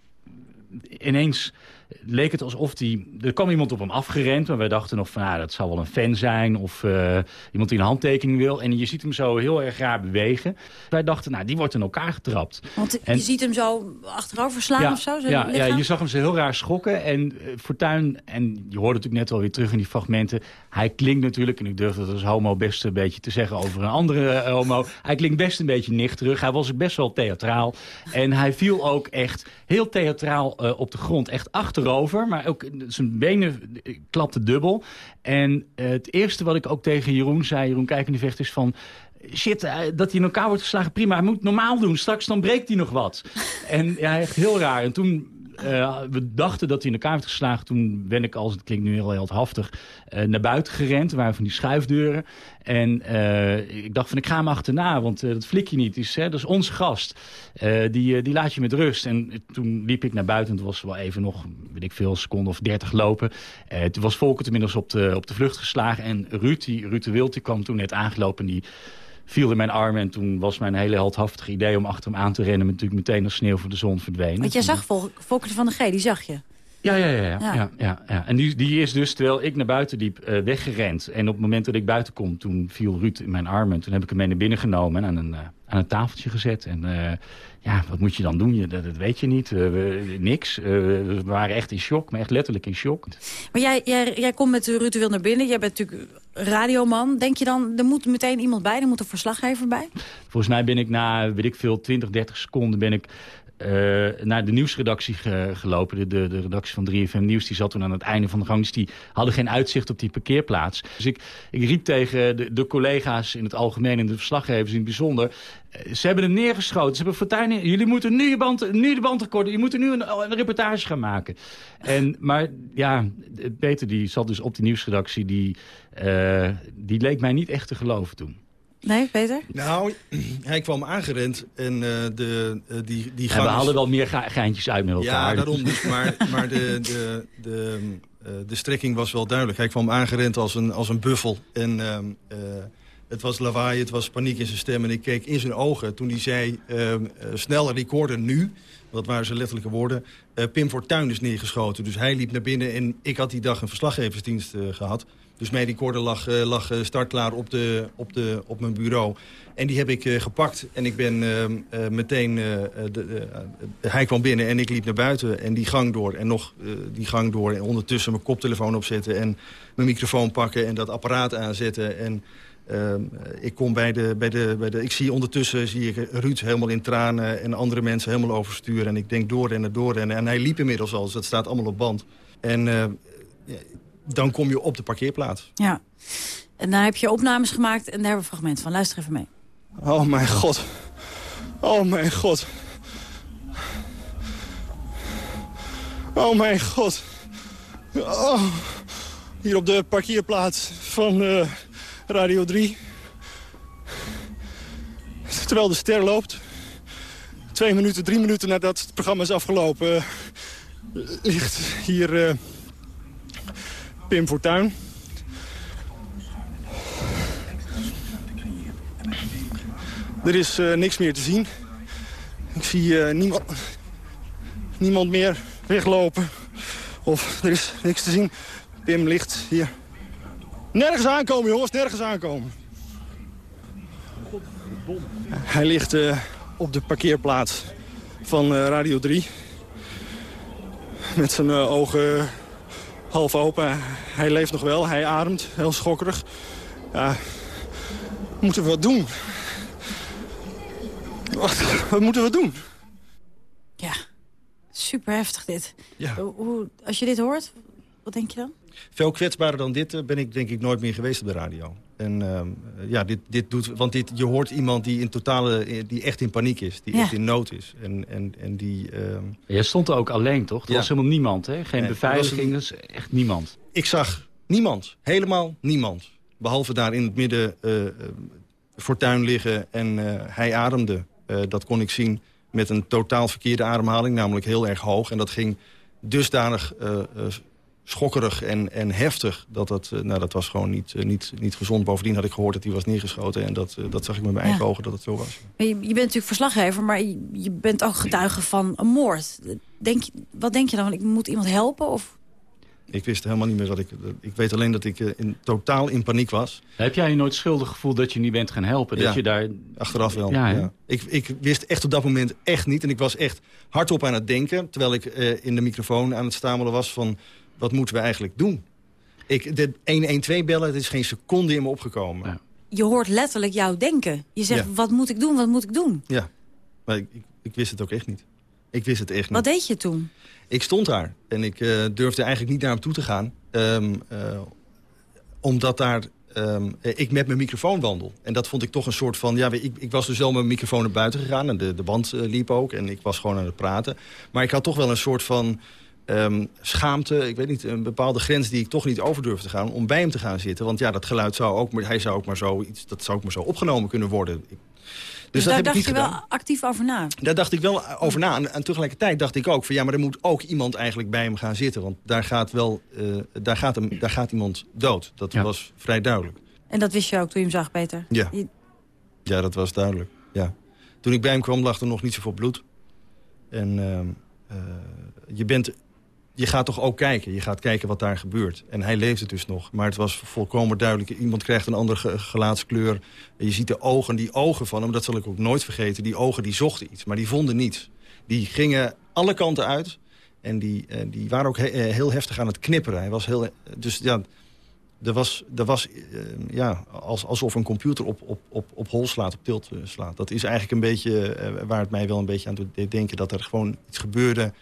ineens leek het alsof die... Er kwam iemand op hem afgerend, maar wij dachten nog van... Ah, dat zal wel een fan zijn of eh, iemand die een handtekening wil. En je ziet hem zo heel erg raar bewegen. Wij dachten, nou, die wordt in elkaar getrapt. Want En- je ziet hem zo achterover slaan of zo? Ja, je zag hem zo heel raar schokken. En eh, Fortuyn, en je hoorde natuurlijk net alweer terug in die fragmenten... hij klinkt natuurlijk, en ik durf dat als homo best een beetje te zeggen over een andere eh, homo... hij klinkt best een beetje nichterig. Hij was best wel theatraal. En hij viel ook echt heel theatraal op de grond. Echt achterover, maar ook zijn benen eh, klapten dubbel. En eh, het eerste wat ik ook tegen Jeroen zei, Jeroen Kijkendevecht, is van shit, eh, dat hij in elkaar wordt geslagen, prima. Hij moet normaal doen, straks dan breekt hij nog wat. *laughs* en ja, echt heel raar. En toen, eh, we dachten dat hij in elkaar werd geslagen. Toen ben ik, als het klinkt nu heel heldhaftig, eh naar buiten gerend. Er waren van die schuifdeuren. En eh, ik dacht van, ik ga hem achterna, want dat flikje niet. Is, hè, dat is onze gast. Die, die laat je met rust. En toen liep ik naar buiten. En het was wel even nog, weet ik veel, seconde of dertig lopen. Toen was Volkert inmiddels op de, op de vlucht geslagen. En Ruud, die, Ruud de Wild, kwam toen net aangelopen. En die viel in mijn armen. En toen was mijn hele heldhaftige idee om achter hem aan te rennen... natuurlijk meteen als sneeuw voor de zon verdwenen. Want jij zag Vol Volker van de G, die zag je. Ja, ja, ja. ja, Ja. ja. ja. En die, die is dus, terwijl ik naar buiten liep, eh, weggerend. En op het moment dat ik buiten kom, toen viel Ruud in mijn armen. Toen heb ik hem mee naar binnen genomen en aan een, eh, aan een tafeltje gezet. En eh, ja, wat moet je dan doen? Je, dat, dat weet je niet. Eh, we- niks. Eh, we waren echt in shock, maar echt letterlijk in shock. Maar jij, jij, jij komt met de ritueel naar binnen. Jij bent natuurlijk radioman. Denk je dan, er moet meteen iemand bij? Er moet een verslaggever bij? Volgens mij ben ik na, weet ik veel, 20, 30 seconden ben ik eh, naar de nieuwsredactie ge- gelopen. De, de, redactie van 3FM Nieuws, die zat toen aan het einde van de gang. Dus die hadden geen uitzicht op die parkeerplaats. Dus ik, ik riep tegen de, de collega's in het algemeen en de verslaggevers in het bijzonder... eh, Ze hebben hem neergeschoten. Ze hebben Fortuyn neer. Jullie moeten nu, band, nu de band recorden. Je moet er nu een, een reportage gaan maken. En, maar ja, Peter die zat dus op de nieuwsredactie. Die, eh, die leek mij niet echt te geloven toen. Nee, Peter? Nou, *clears throat* hij kwam aangerend en eh, de, eh, die, die En gang we hadden wel meer ge- geintjes uit met elkaar. Ja, daarom dus. Maar, *laughs* maar de, de, de, eh, de strekking was wel duidelijk. Hij kwam aangerend als een, als een buffel. En ehm, eh, het was lawaai, het was paniek in zijn stem. En ik keek in zijn ogen toen hij zei... ehm, eh, snel recorden nu. Dat waren zijn letterlijke woorden. Eh, Pim Fortuyn is neergeschoten. Dus hij liep naar binnen en ik had die dag een verslaggeversdienst eh, gehad. Dus mijn recorder lag, eh, lag eh, startklaar op, de, op, de, op mijn bureau. En die heb ik eh, gepakt. En ik ben ehm, eh, meteen... de, hij kwam binnen en ik liep naar buiten. En die gang door. En nog die gang door. En ondertussen mijn koptelefoon opzetten. En mijn microfoon pakken. En dat apparaat aanzetten. En ehm, ik kom bij de, bij de, bij de... Ik zie ondertussen zie ik Ruud helemaal in tranen. En andere mensen helemaal oversturen. En ik denk doorrennen, doorrennen. En hij liep inmiddels al. Dus dat staat allemaal op band. En dan kom je op de parkeerplaats. Ja. En daar heb je opnames gemaakt en daar hebben we een fragment van. Luister even mee. Oh mijn god. Oh mijn god. Oh mijn god. Oh. Hier op de parkeerplaats van eh, Radio 3. Terwijl de ster loopt. Twee minuten, drie minuten nadat het programma is afgelopen... eh, ligt hier eh, Pim Fortuyn. Er is eh, niks meer te zien. Ik zie eh, niemand, niemand meer weglopen. Of er is niks te zien. Pim ligt hier. Nergens aankomen, jongens. Nergens aankomen. Hij ligt eh, op de parkeerplaats van Radio 3. Met zijn ogen half open. Hij leeft nog wel. Hij ademt. Heel schokkerig. Ja, moeten we wat doen? Wacht, *laughs* wat moeten we doen? Ja, super heftig dit. Ja. Hoe- als je dit hoort, wat denk je dan? Veel kwetsbaarder dan dit eh, ben ik denk ik nooit meer geweest op de radio. En ehm, eh, ja, dit, dit doet, want dit, je hoort iemand die in totale, eh, die echt in paniek is, die Ja. echt in nood is. En, en, en die, ehm, Jij stond er ook alleen, toch? Er Ja. was helemaal niemand, hè? Geen Nee, beveiliging, was dus echt niemand. ik zag niemand, helemaal niemand. Behalve daar in het midden eh, eh, Fortuin liggen en eh, hij ademde. Eh, dat kon ik zien met een totaal verkeerde ademhaling, namelijk heel erg hoog. En dat ging dusdanig eh, eh, schokkerig en, en heftig. Dat, dat, eh, nou, dat was gewoon niet, eh, niet, niet gezond. Bovendien had ik gehoord dat hij was neergeschoten. En dat, eh, dat zag ik met mijn eigen ogen dat het zo was. Maar Je, je bent natuurlijk verslaggever, maar je, je bent ook getuige van een moord. Denk, je- wat denk je dan? Ik moet iemand helpen? Of? Ik wist helemaal niet meer wat ik... Ik weet alleen dat ik in, totaal in paniek was. Heb jij je nooit schuldig gevoeld dat je niet bent gaan helpen? Dat Ja, je daar... Achteraf wel. Ja? Ik, ik wist echt op dat moment echt niet. En ik was echt hardop aan het denken. Terwijl ik eh, in de microfoon aan het stamelen was van... wat moeten we eigenlijk doen? Ik, de 112 bellen, het is geen seconde in me opgekomen. Je hoort letterlijk jouw denken. Je zegt, Ja. wat moet ik doen, wat moet ik doen? Ja, maar ik, ik, ik wist het ook echt niet. Ik wist het echt niet. Wat deed je toen? Ik stond daar en ik eh, durfde eigenlijk niet naar hem toe te gaan. ehm, eh, omdat daar ehm, eh, ik met mijn microfoon wandel. En dat vond ik toch een soort van... Ja, ik, ik was dus wel met mijn microfoon naar buiten gegaan. En de, de band liep ook. En ik was gewoon aan het praten. Maar ik had toch wel een soort van ehm, schaamte. Ik weet niet, een bepaalde grens die ik toch niet over durfde te gaan. Om bij hem te gaan zitten. Want ja, dat geluid zou ook... Maar hij zou ook maar zo, iets, dat zou ook maar zo opgenomen kunnen worden. Ik- Dus, dat daar heb ik dacht niet je gedaan. wel actief over na. Daar dacht ik wel over na. En, en tegelijkertijd dacht ik ook van ja, maar er moet ook iemand eigenlijk bij hem gaan zitten. Want daar gaat wel, eh, daar, gaat hem, daar gaat iemand dood. Dat was vrij duidelijk. En dat wist je ook toen je hem zag, Peter? Ja. Je- Ja, dat was duidelijk. Ja. Toen ik bij hem kwam lag er nog niet zoveel bloed. En ehm, eh, je, bent, je gaat toch ook kijken. Je gaat kijken wat daar gebeurt. En hij leefde dus nog. Maar het was volkomen duidelijk. Iemand krijgt een andere ge- gelaatskleur. Je ziet de ogen, die ogen van hem, dat zal ik ook nooit vergeten. Die ogen die zochten iets, maar die vonden niets. Die gingen alle kanten uit. En die, eh, die waren ook eh, heel heftig aan het knipperen. Hij was heel, dus ja, er was, er was eh, ja, als, alsof een computer op, op, op, op hol slaat, op tilt eh, slaat. Dat is eigenlijk een beetje eh, waar het mij wel een beetje aan doet denken... dat er gewoon iets gebeurde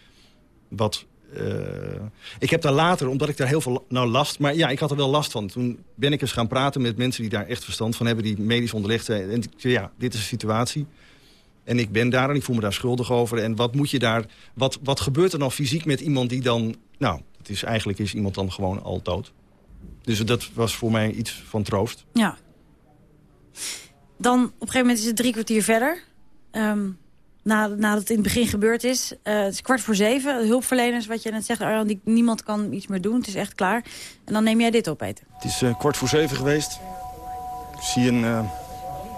wat... eh, ik heb daar later, omdat ik daar heel veel nou last... maar ja, ik had er wel last van. Toen ben ik eens gaan praten met mensen die daar echt verstand van hebben... die medisch onderlegd zijn. En ik zei, ja, dit is de situatie. En ik ben daar en ik voel me daar schuldig over. En wat moet je daar... Wat, wat gebeurt er dan fysiek met iemand die dan... Nou, het is, eigenlijk is iemand dan gewoon al dood. Dus dat was voor mij iets van troost. Ja. Dan op een gegeven moment is het drie kwartier verder. Ehm, na, nadat het in het begin gebeurd is. Eh, het is kwart voor zeven. Hulpverleners, wat je net zegt, Arjan, die, niemand kan iets meer doen. Het is echt klaar. En dan neem jij dit op, Peter. Het is eh, kwart voor zeven geweest. Ik zie een eh,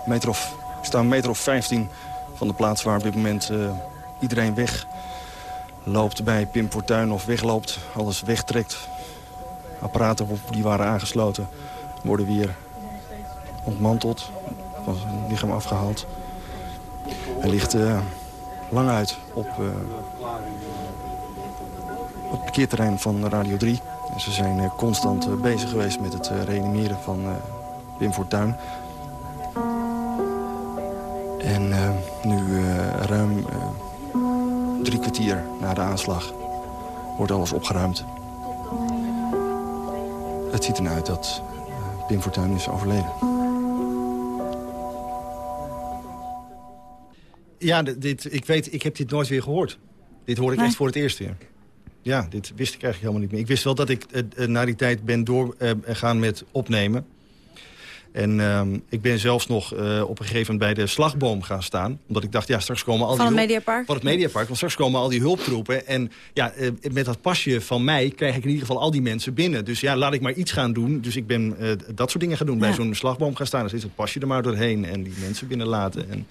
meter of... Ik sta een meter of 15 van de plaats waar op dit moment iedereen weg loopt bij Pim Fortuyn of wegloopt. Alles wegtrekt. Apparaten die waren aangesloten worden weer ontmanteld. Van zijn lichaam afgehaald. Hij ligt eh, lang uit op, eh, het parkeerterrein van Radio 3. En ze zijn eh, constant bezig geweest met het reanimeren van Pim Fortuyn. En nu ruim drie kwartier na de aanslag wordt alles opgeruimd. Het ziet ernaar uit dat Pim Fortuyn is overleden. Ja, dit- ik weet, ik heb dit nooit weer gehoord. Dit hoor ik Nee. echt voor het eerst weer. Ja, dit wist ik eigenlijk helemaal niet meer. Ik wist wel dat ik eh, eh, na die tijd ben doorgegaan met opnemen. En ehm, ik ben zelfs nog eh, op een gegeven moment bij de slagboom gaan staan. Omdat ik dacht, ja, straks komen al Van die... het hulp- Mediapark? Van het Mediapark, want straks komen al die hulptroepen. En ja, eh, met dat pasje van mij krijg ik in ieder geval al die mensen binnen. Dus ja, laat ik maar iets gaan doen. Dus ik ben eh, dat soort dingen gaan doen. Bij zo'n slagboom gaan staan. Dan zit het pasje er maar doorheen en die mensen binnenlaten. En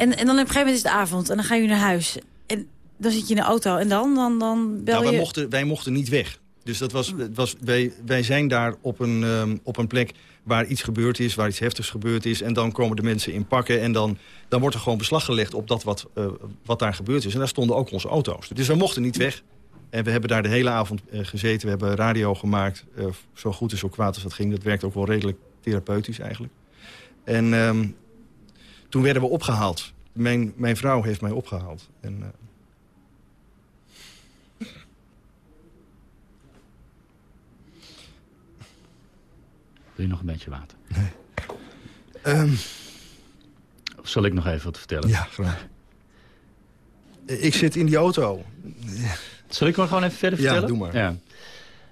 En, en dan op een gegeven moment is het avond. En dan ga je naar huis. En dan zit je in de auto. En dan, dan, dan bel Nou, je... wij, mochten, wij mochten niet weg. Dus dat was, was, wij, wij zijn daar op een, ehm, op een plek waar iets gebeurd is, waar iets heftigs gebeurd is. En dan komen de mensen in pakken en dan, dan wordt er gewoon beslag gelegd op dat wat, eh, wat daar gebeurd is. En daar stonden ook onze auto's. Dus we mochten niet weg. En we hebben daar de hele avond eh, gezeten. We hebben radio gemaakt, eh, zo goed en zo kwaad als dat ging. Dat werkt ook wel redelijk therapeutisch eigenlijk. En ehm, toen werden we opgehaald. Mijn, mijn vrouw heeft mij opgehaald. En, eh, Wil je nog een beetje water? *laughs* Ehm, Of zal ik nog even wat vertellen? Ja, graag. Ik zit in die auto. Zal ik maar gewoon even verder Ja, vertellen? doe maar. Ja.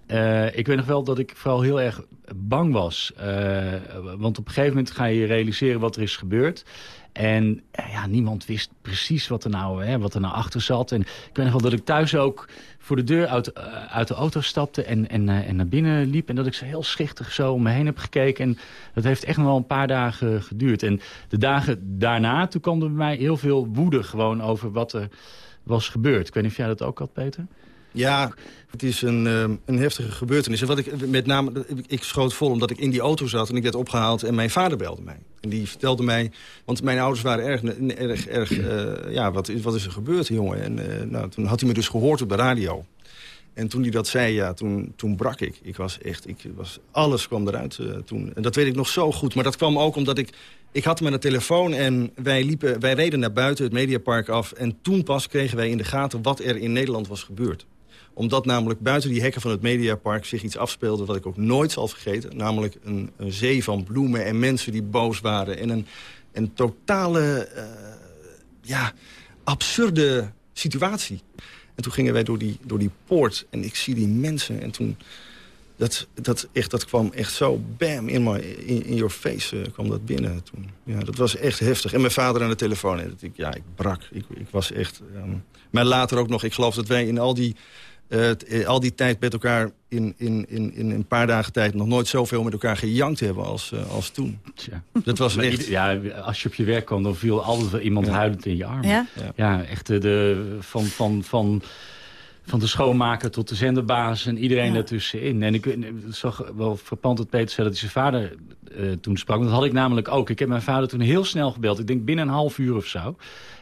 Eh, ik weet nog wel dat ik vooral heel erg bang was. Eh, want op een gegeven moment ga je realiseren wat er is gebeurd. En eh, ja, niemand wist precies wat er, nou, hè, wat er nou achter zat. En ik weet nog wel dat ik thuis ook voor de deur uit, eh, uit de auto stapte en, en, en naar binnen liep. En dat ik zo heel schichtig zo om me heen heb gekeken. En dat heeft echt nog wel een paar dagen geduurd. En de dagen daarna, toen kwam er bij mij heel veel woede gewoon over wat er was gebeurd. Ik weet niet of jij dat ook had, Peter? Ja, het is een, ehm, een heftige gebeurtenis. En wat ik met name, ik schoot vol omdat ik in die auto zat en ik werd opgehaald en mijn vader belde mij. En die vertelde mij, want mijn ouders waren erg, erg, erg eh, ja, wat, wat is er gebeurd, jongen? En eh, nou, toen had hij me dus gehoord op de radio. En toen hij dat zei, ja, toen, toen brak ik. Ik was echt, ik was, alles kwam eruit eh, toen. En dat weet ik nog zo goed. Maar dat kwam ook omdat ik, ik had aan de telefoon en wij, liepen, wij reden naar buiten het Mediapark af. En toen pas kregen wij in de gaten wat er in Nederland was gebeurd omdat namelijk buiten die hekken van het Mediapark zich iets afspeelde... wat ik ook nooit zal vergeten. Namelijk een, een zee van bloemen en mensen die boos waren. En een, totale, eh, ja, absurde situatie. En toen gingen wij door die, door die poort en ik zie die mensen. En toen, dat, dat, echt, dat kwam echt zo bam, in, my, in, in your face eh, kwam dat binnen. Toen. Ja, dat was echt heftig. En mijn vader aan de telefoon. En dat ik, ja, ik brak. Ik, ik was echt... ehm, maar later ook nog, ik geloof dat wij in al die eh, het, eh, al die tijd met elkaar in, in, in, in een paar dagen tijd... nog nooit zoveel met elkaar gejankt hebben als, eh, als toen. Dat was echt... Ja, als je op je werk kwam, dan viel altijd wel iemand huilend in je armen. Ja? Ja, echt de, van, van, van, van de schoonmaker tot de zenderbaas en iedereen Ja. daartussenin. En ik zag wel frappant dat Peter zei dat hij zijn vader eh, toen sprak. Dat had ik namelijk ook. Ik heb mijn vader toen heel snel gebeld. Ik denk binnen een half uur of zo.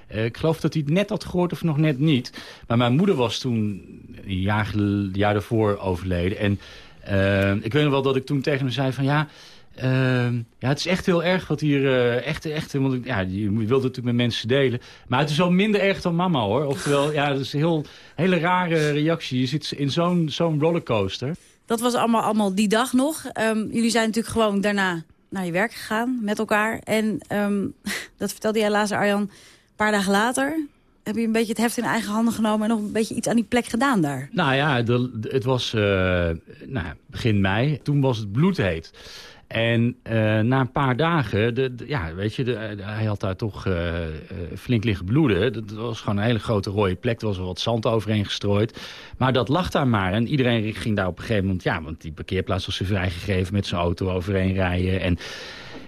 Eh, ik geloof dat hij het net had gehoord of nog net niet. Maar mijn moeder was toen een jaar, jaar daarvoor overleden. En eh, ik weet nog wel dat ik toen tegen hem zei van ja... eh, ja, het is echt heel erg wat hier... eh, echt, echt, want ja, je wilt het natuurlijk met mensen delen. Maar het is wel minder erg dan mama, hoor. Oftewel, ja, dat is een heel, hele rare reactie. Je zit in zo'n zo'n rollercoaster. Dat was allemaal, allemaal die dag nog. Ehm, jullie zijn natuurlijk gewoon daarna naar je werk gegaan met elkaar. En ehm, *laughs* dat vertelde jij laatst, Arjan, een paar dagen later... heb je een beetje het heft in eigen handen genomen... en nog een beetje iets aan die plek gedaan daar. Nou ja, het was eh, nou, begin mei. Toen was het bloedheet. En eh, na een paar dagen, de, ja, weet je, de- hij had daar toch eh, flink liggen bloeden. Dat, dat was gewoon een hele grote rode plek. Er was wel wat zand overheen gestrooid. Maar dat lag daar maar. En iedereen ging daar op een gegeven moment... Ja, want die parkeerplaats was ze vrijgegeven met zijn auto overheen rijden. En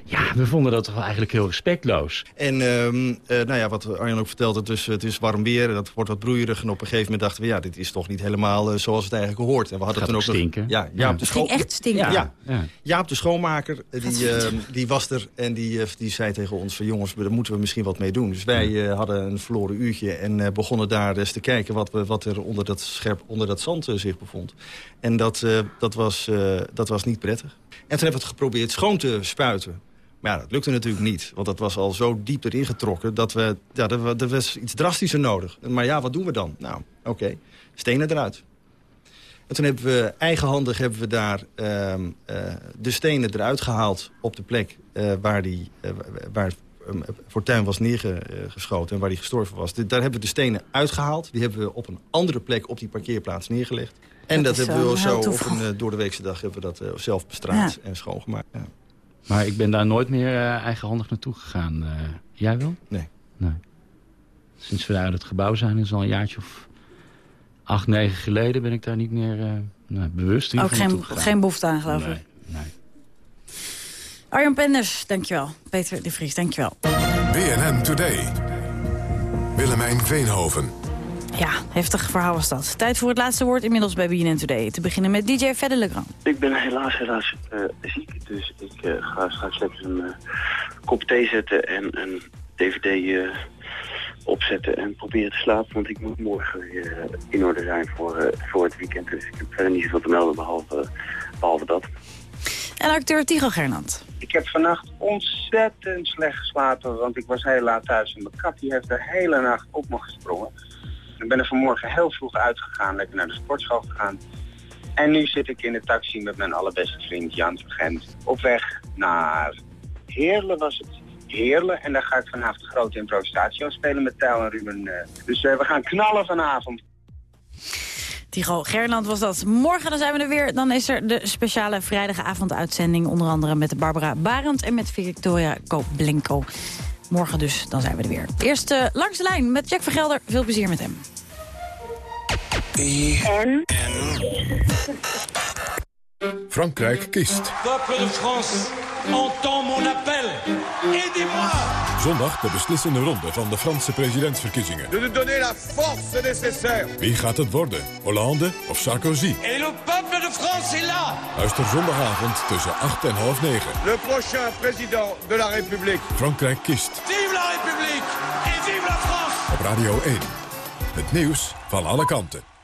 ja, we vonden dat toch wel eigenlijk heel respectloos. En ehm, eh, nou ja, wat Arjan ook vertelde, het is, het is warm weer. Dat wordt wat broeierig. En op een gegeven moment dachten we, ja, dit is toch niet helemaal eh, zoals het eigenlijk hoort. En we hadden Gaat toen ook stinken. Nog, ja, Ja. De Het ging echt stinken. Ja. Ja. Jaap de schoonmaker, eh, die, ehm, die was er en die, die zei tegen ons van jongens, daar moeten we misschien wat mee doen. Dus wij eh, hadden een verloren uurtje en eh, begonnen daar eens te kijken wat, we, wat er onder dat, scherp, onder dat zand zich bevond. En dat, eh, dat, was, eh, dat was niet prettig. En toen hebben we het geprobeerd schoon te spuiten. Maar ja, dat lukte natuurlijk niet. Want dat was al zo diep erin getrokken dat we... Ja, er, wa- er was iets drastischer nodig. Maar ja, wat doen we dan? Nou, oké, stenen eruit. En toen hebben we eigenhandig hebben we daar ehm, eh, de stenen eruit gehaald op de plek eh, waar, die, eh, waar Fortuin was neergeschoten en waar die gestorven was. De- daar hebben we de stenen uitgehaald. Die hebben we op een andere plek op die parkeerplaats neergelegd. En Dat hebben we zo op een uh, doordeweekse dag hebben we dat zelf bestraat Ja. en schoongemaakt. Ja. Maar ik ben daar nooit meer eh, eigenhandig naartoe gegaan. Eh, jij wel? Nee. Nee. Sinds we daar uit het gebouw zijn, is al een jaartje of acht, negen geleden... ben ik daar niet meer eh, nou, bewust in Ook geen, geen behoefte aan, geloof ik. Nee, nee. Arjan Penders, dankjewel. Peter de Vries, dankjewel. BNN Today. Willemijn Veenhoven. Ja, heftig verhaal was dat. Tijd voor het laatste woord inmiddels bij BNN Today. Te beginnen met DJ Fedde Legrand. Ik ben helaas, helaas eh, ziek, dus ik eh, ga straks even een eh, kop thee zetten en een dvd eh, opzetten en proberen te slapen. Want ik moet morgen weer eh, in orde zijn voor, eh, voor het weekend. Dus ik heb verder niet zoveel te melden behalve, behalve dat. En acteur Tigo Gernand. Ik heb vannacht ontzettend slecht geslapen, want ik was heel laat thuis. En mijn kat die heeft de hele nacht op me gesprongen. Ik ben er vanmorgen heel vroeg uitgegaan, lekker naar de sportschool gegaan. En nu zit ik in de taxi met mijn allerbeste vriend Jan Gent. Op weg naar Heerlen was het. Heerlen. En daar ga ik vanavond een grote improvisatie spelen met Tijl en Ruben. eh. Dus eh, we gaan knallen vanavond. Tigo Gerland was dat. Morgen dan zijn we er weer. Dan is er de speciale vrijdagavonduitzending. Onder andere met Barbara Barend en met Victoria Koblenko. Morgen dus, dan zijn we er weer. Eerst eh, langs de lijn met Jack Vergelder. Veel plezier met hem. En? Frankrijk kiest. Peuple de France, entend mon appel. Aidez-moi! Zondag de beslissende ronde van de Franse presidentsverkiezingen. De nous donner la force nécessaire. Wie gaat het worden? Hollande of Sarkozy? Et le peuple de France est là! Luister zondagavond tussen 8 en half 9. Le prochain président de la République. Frankrijk kiest Vive la République! Et vive la France! op Radio 1. Het nieuws van alle kanten.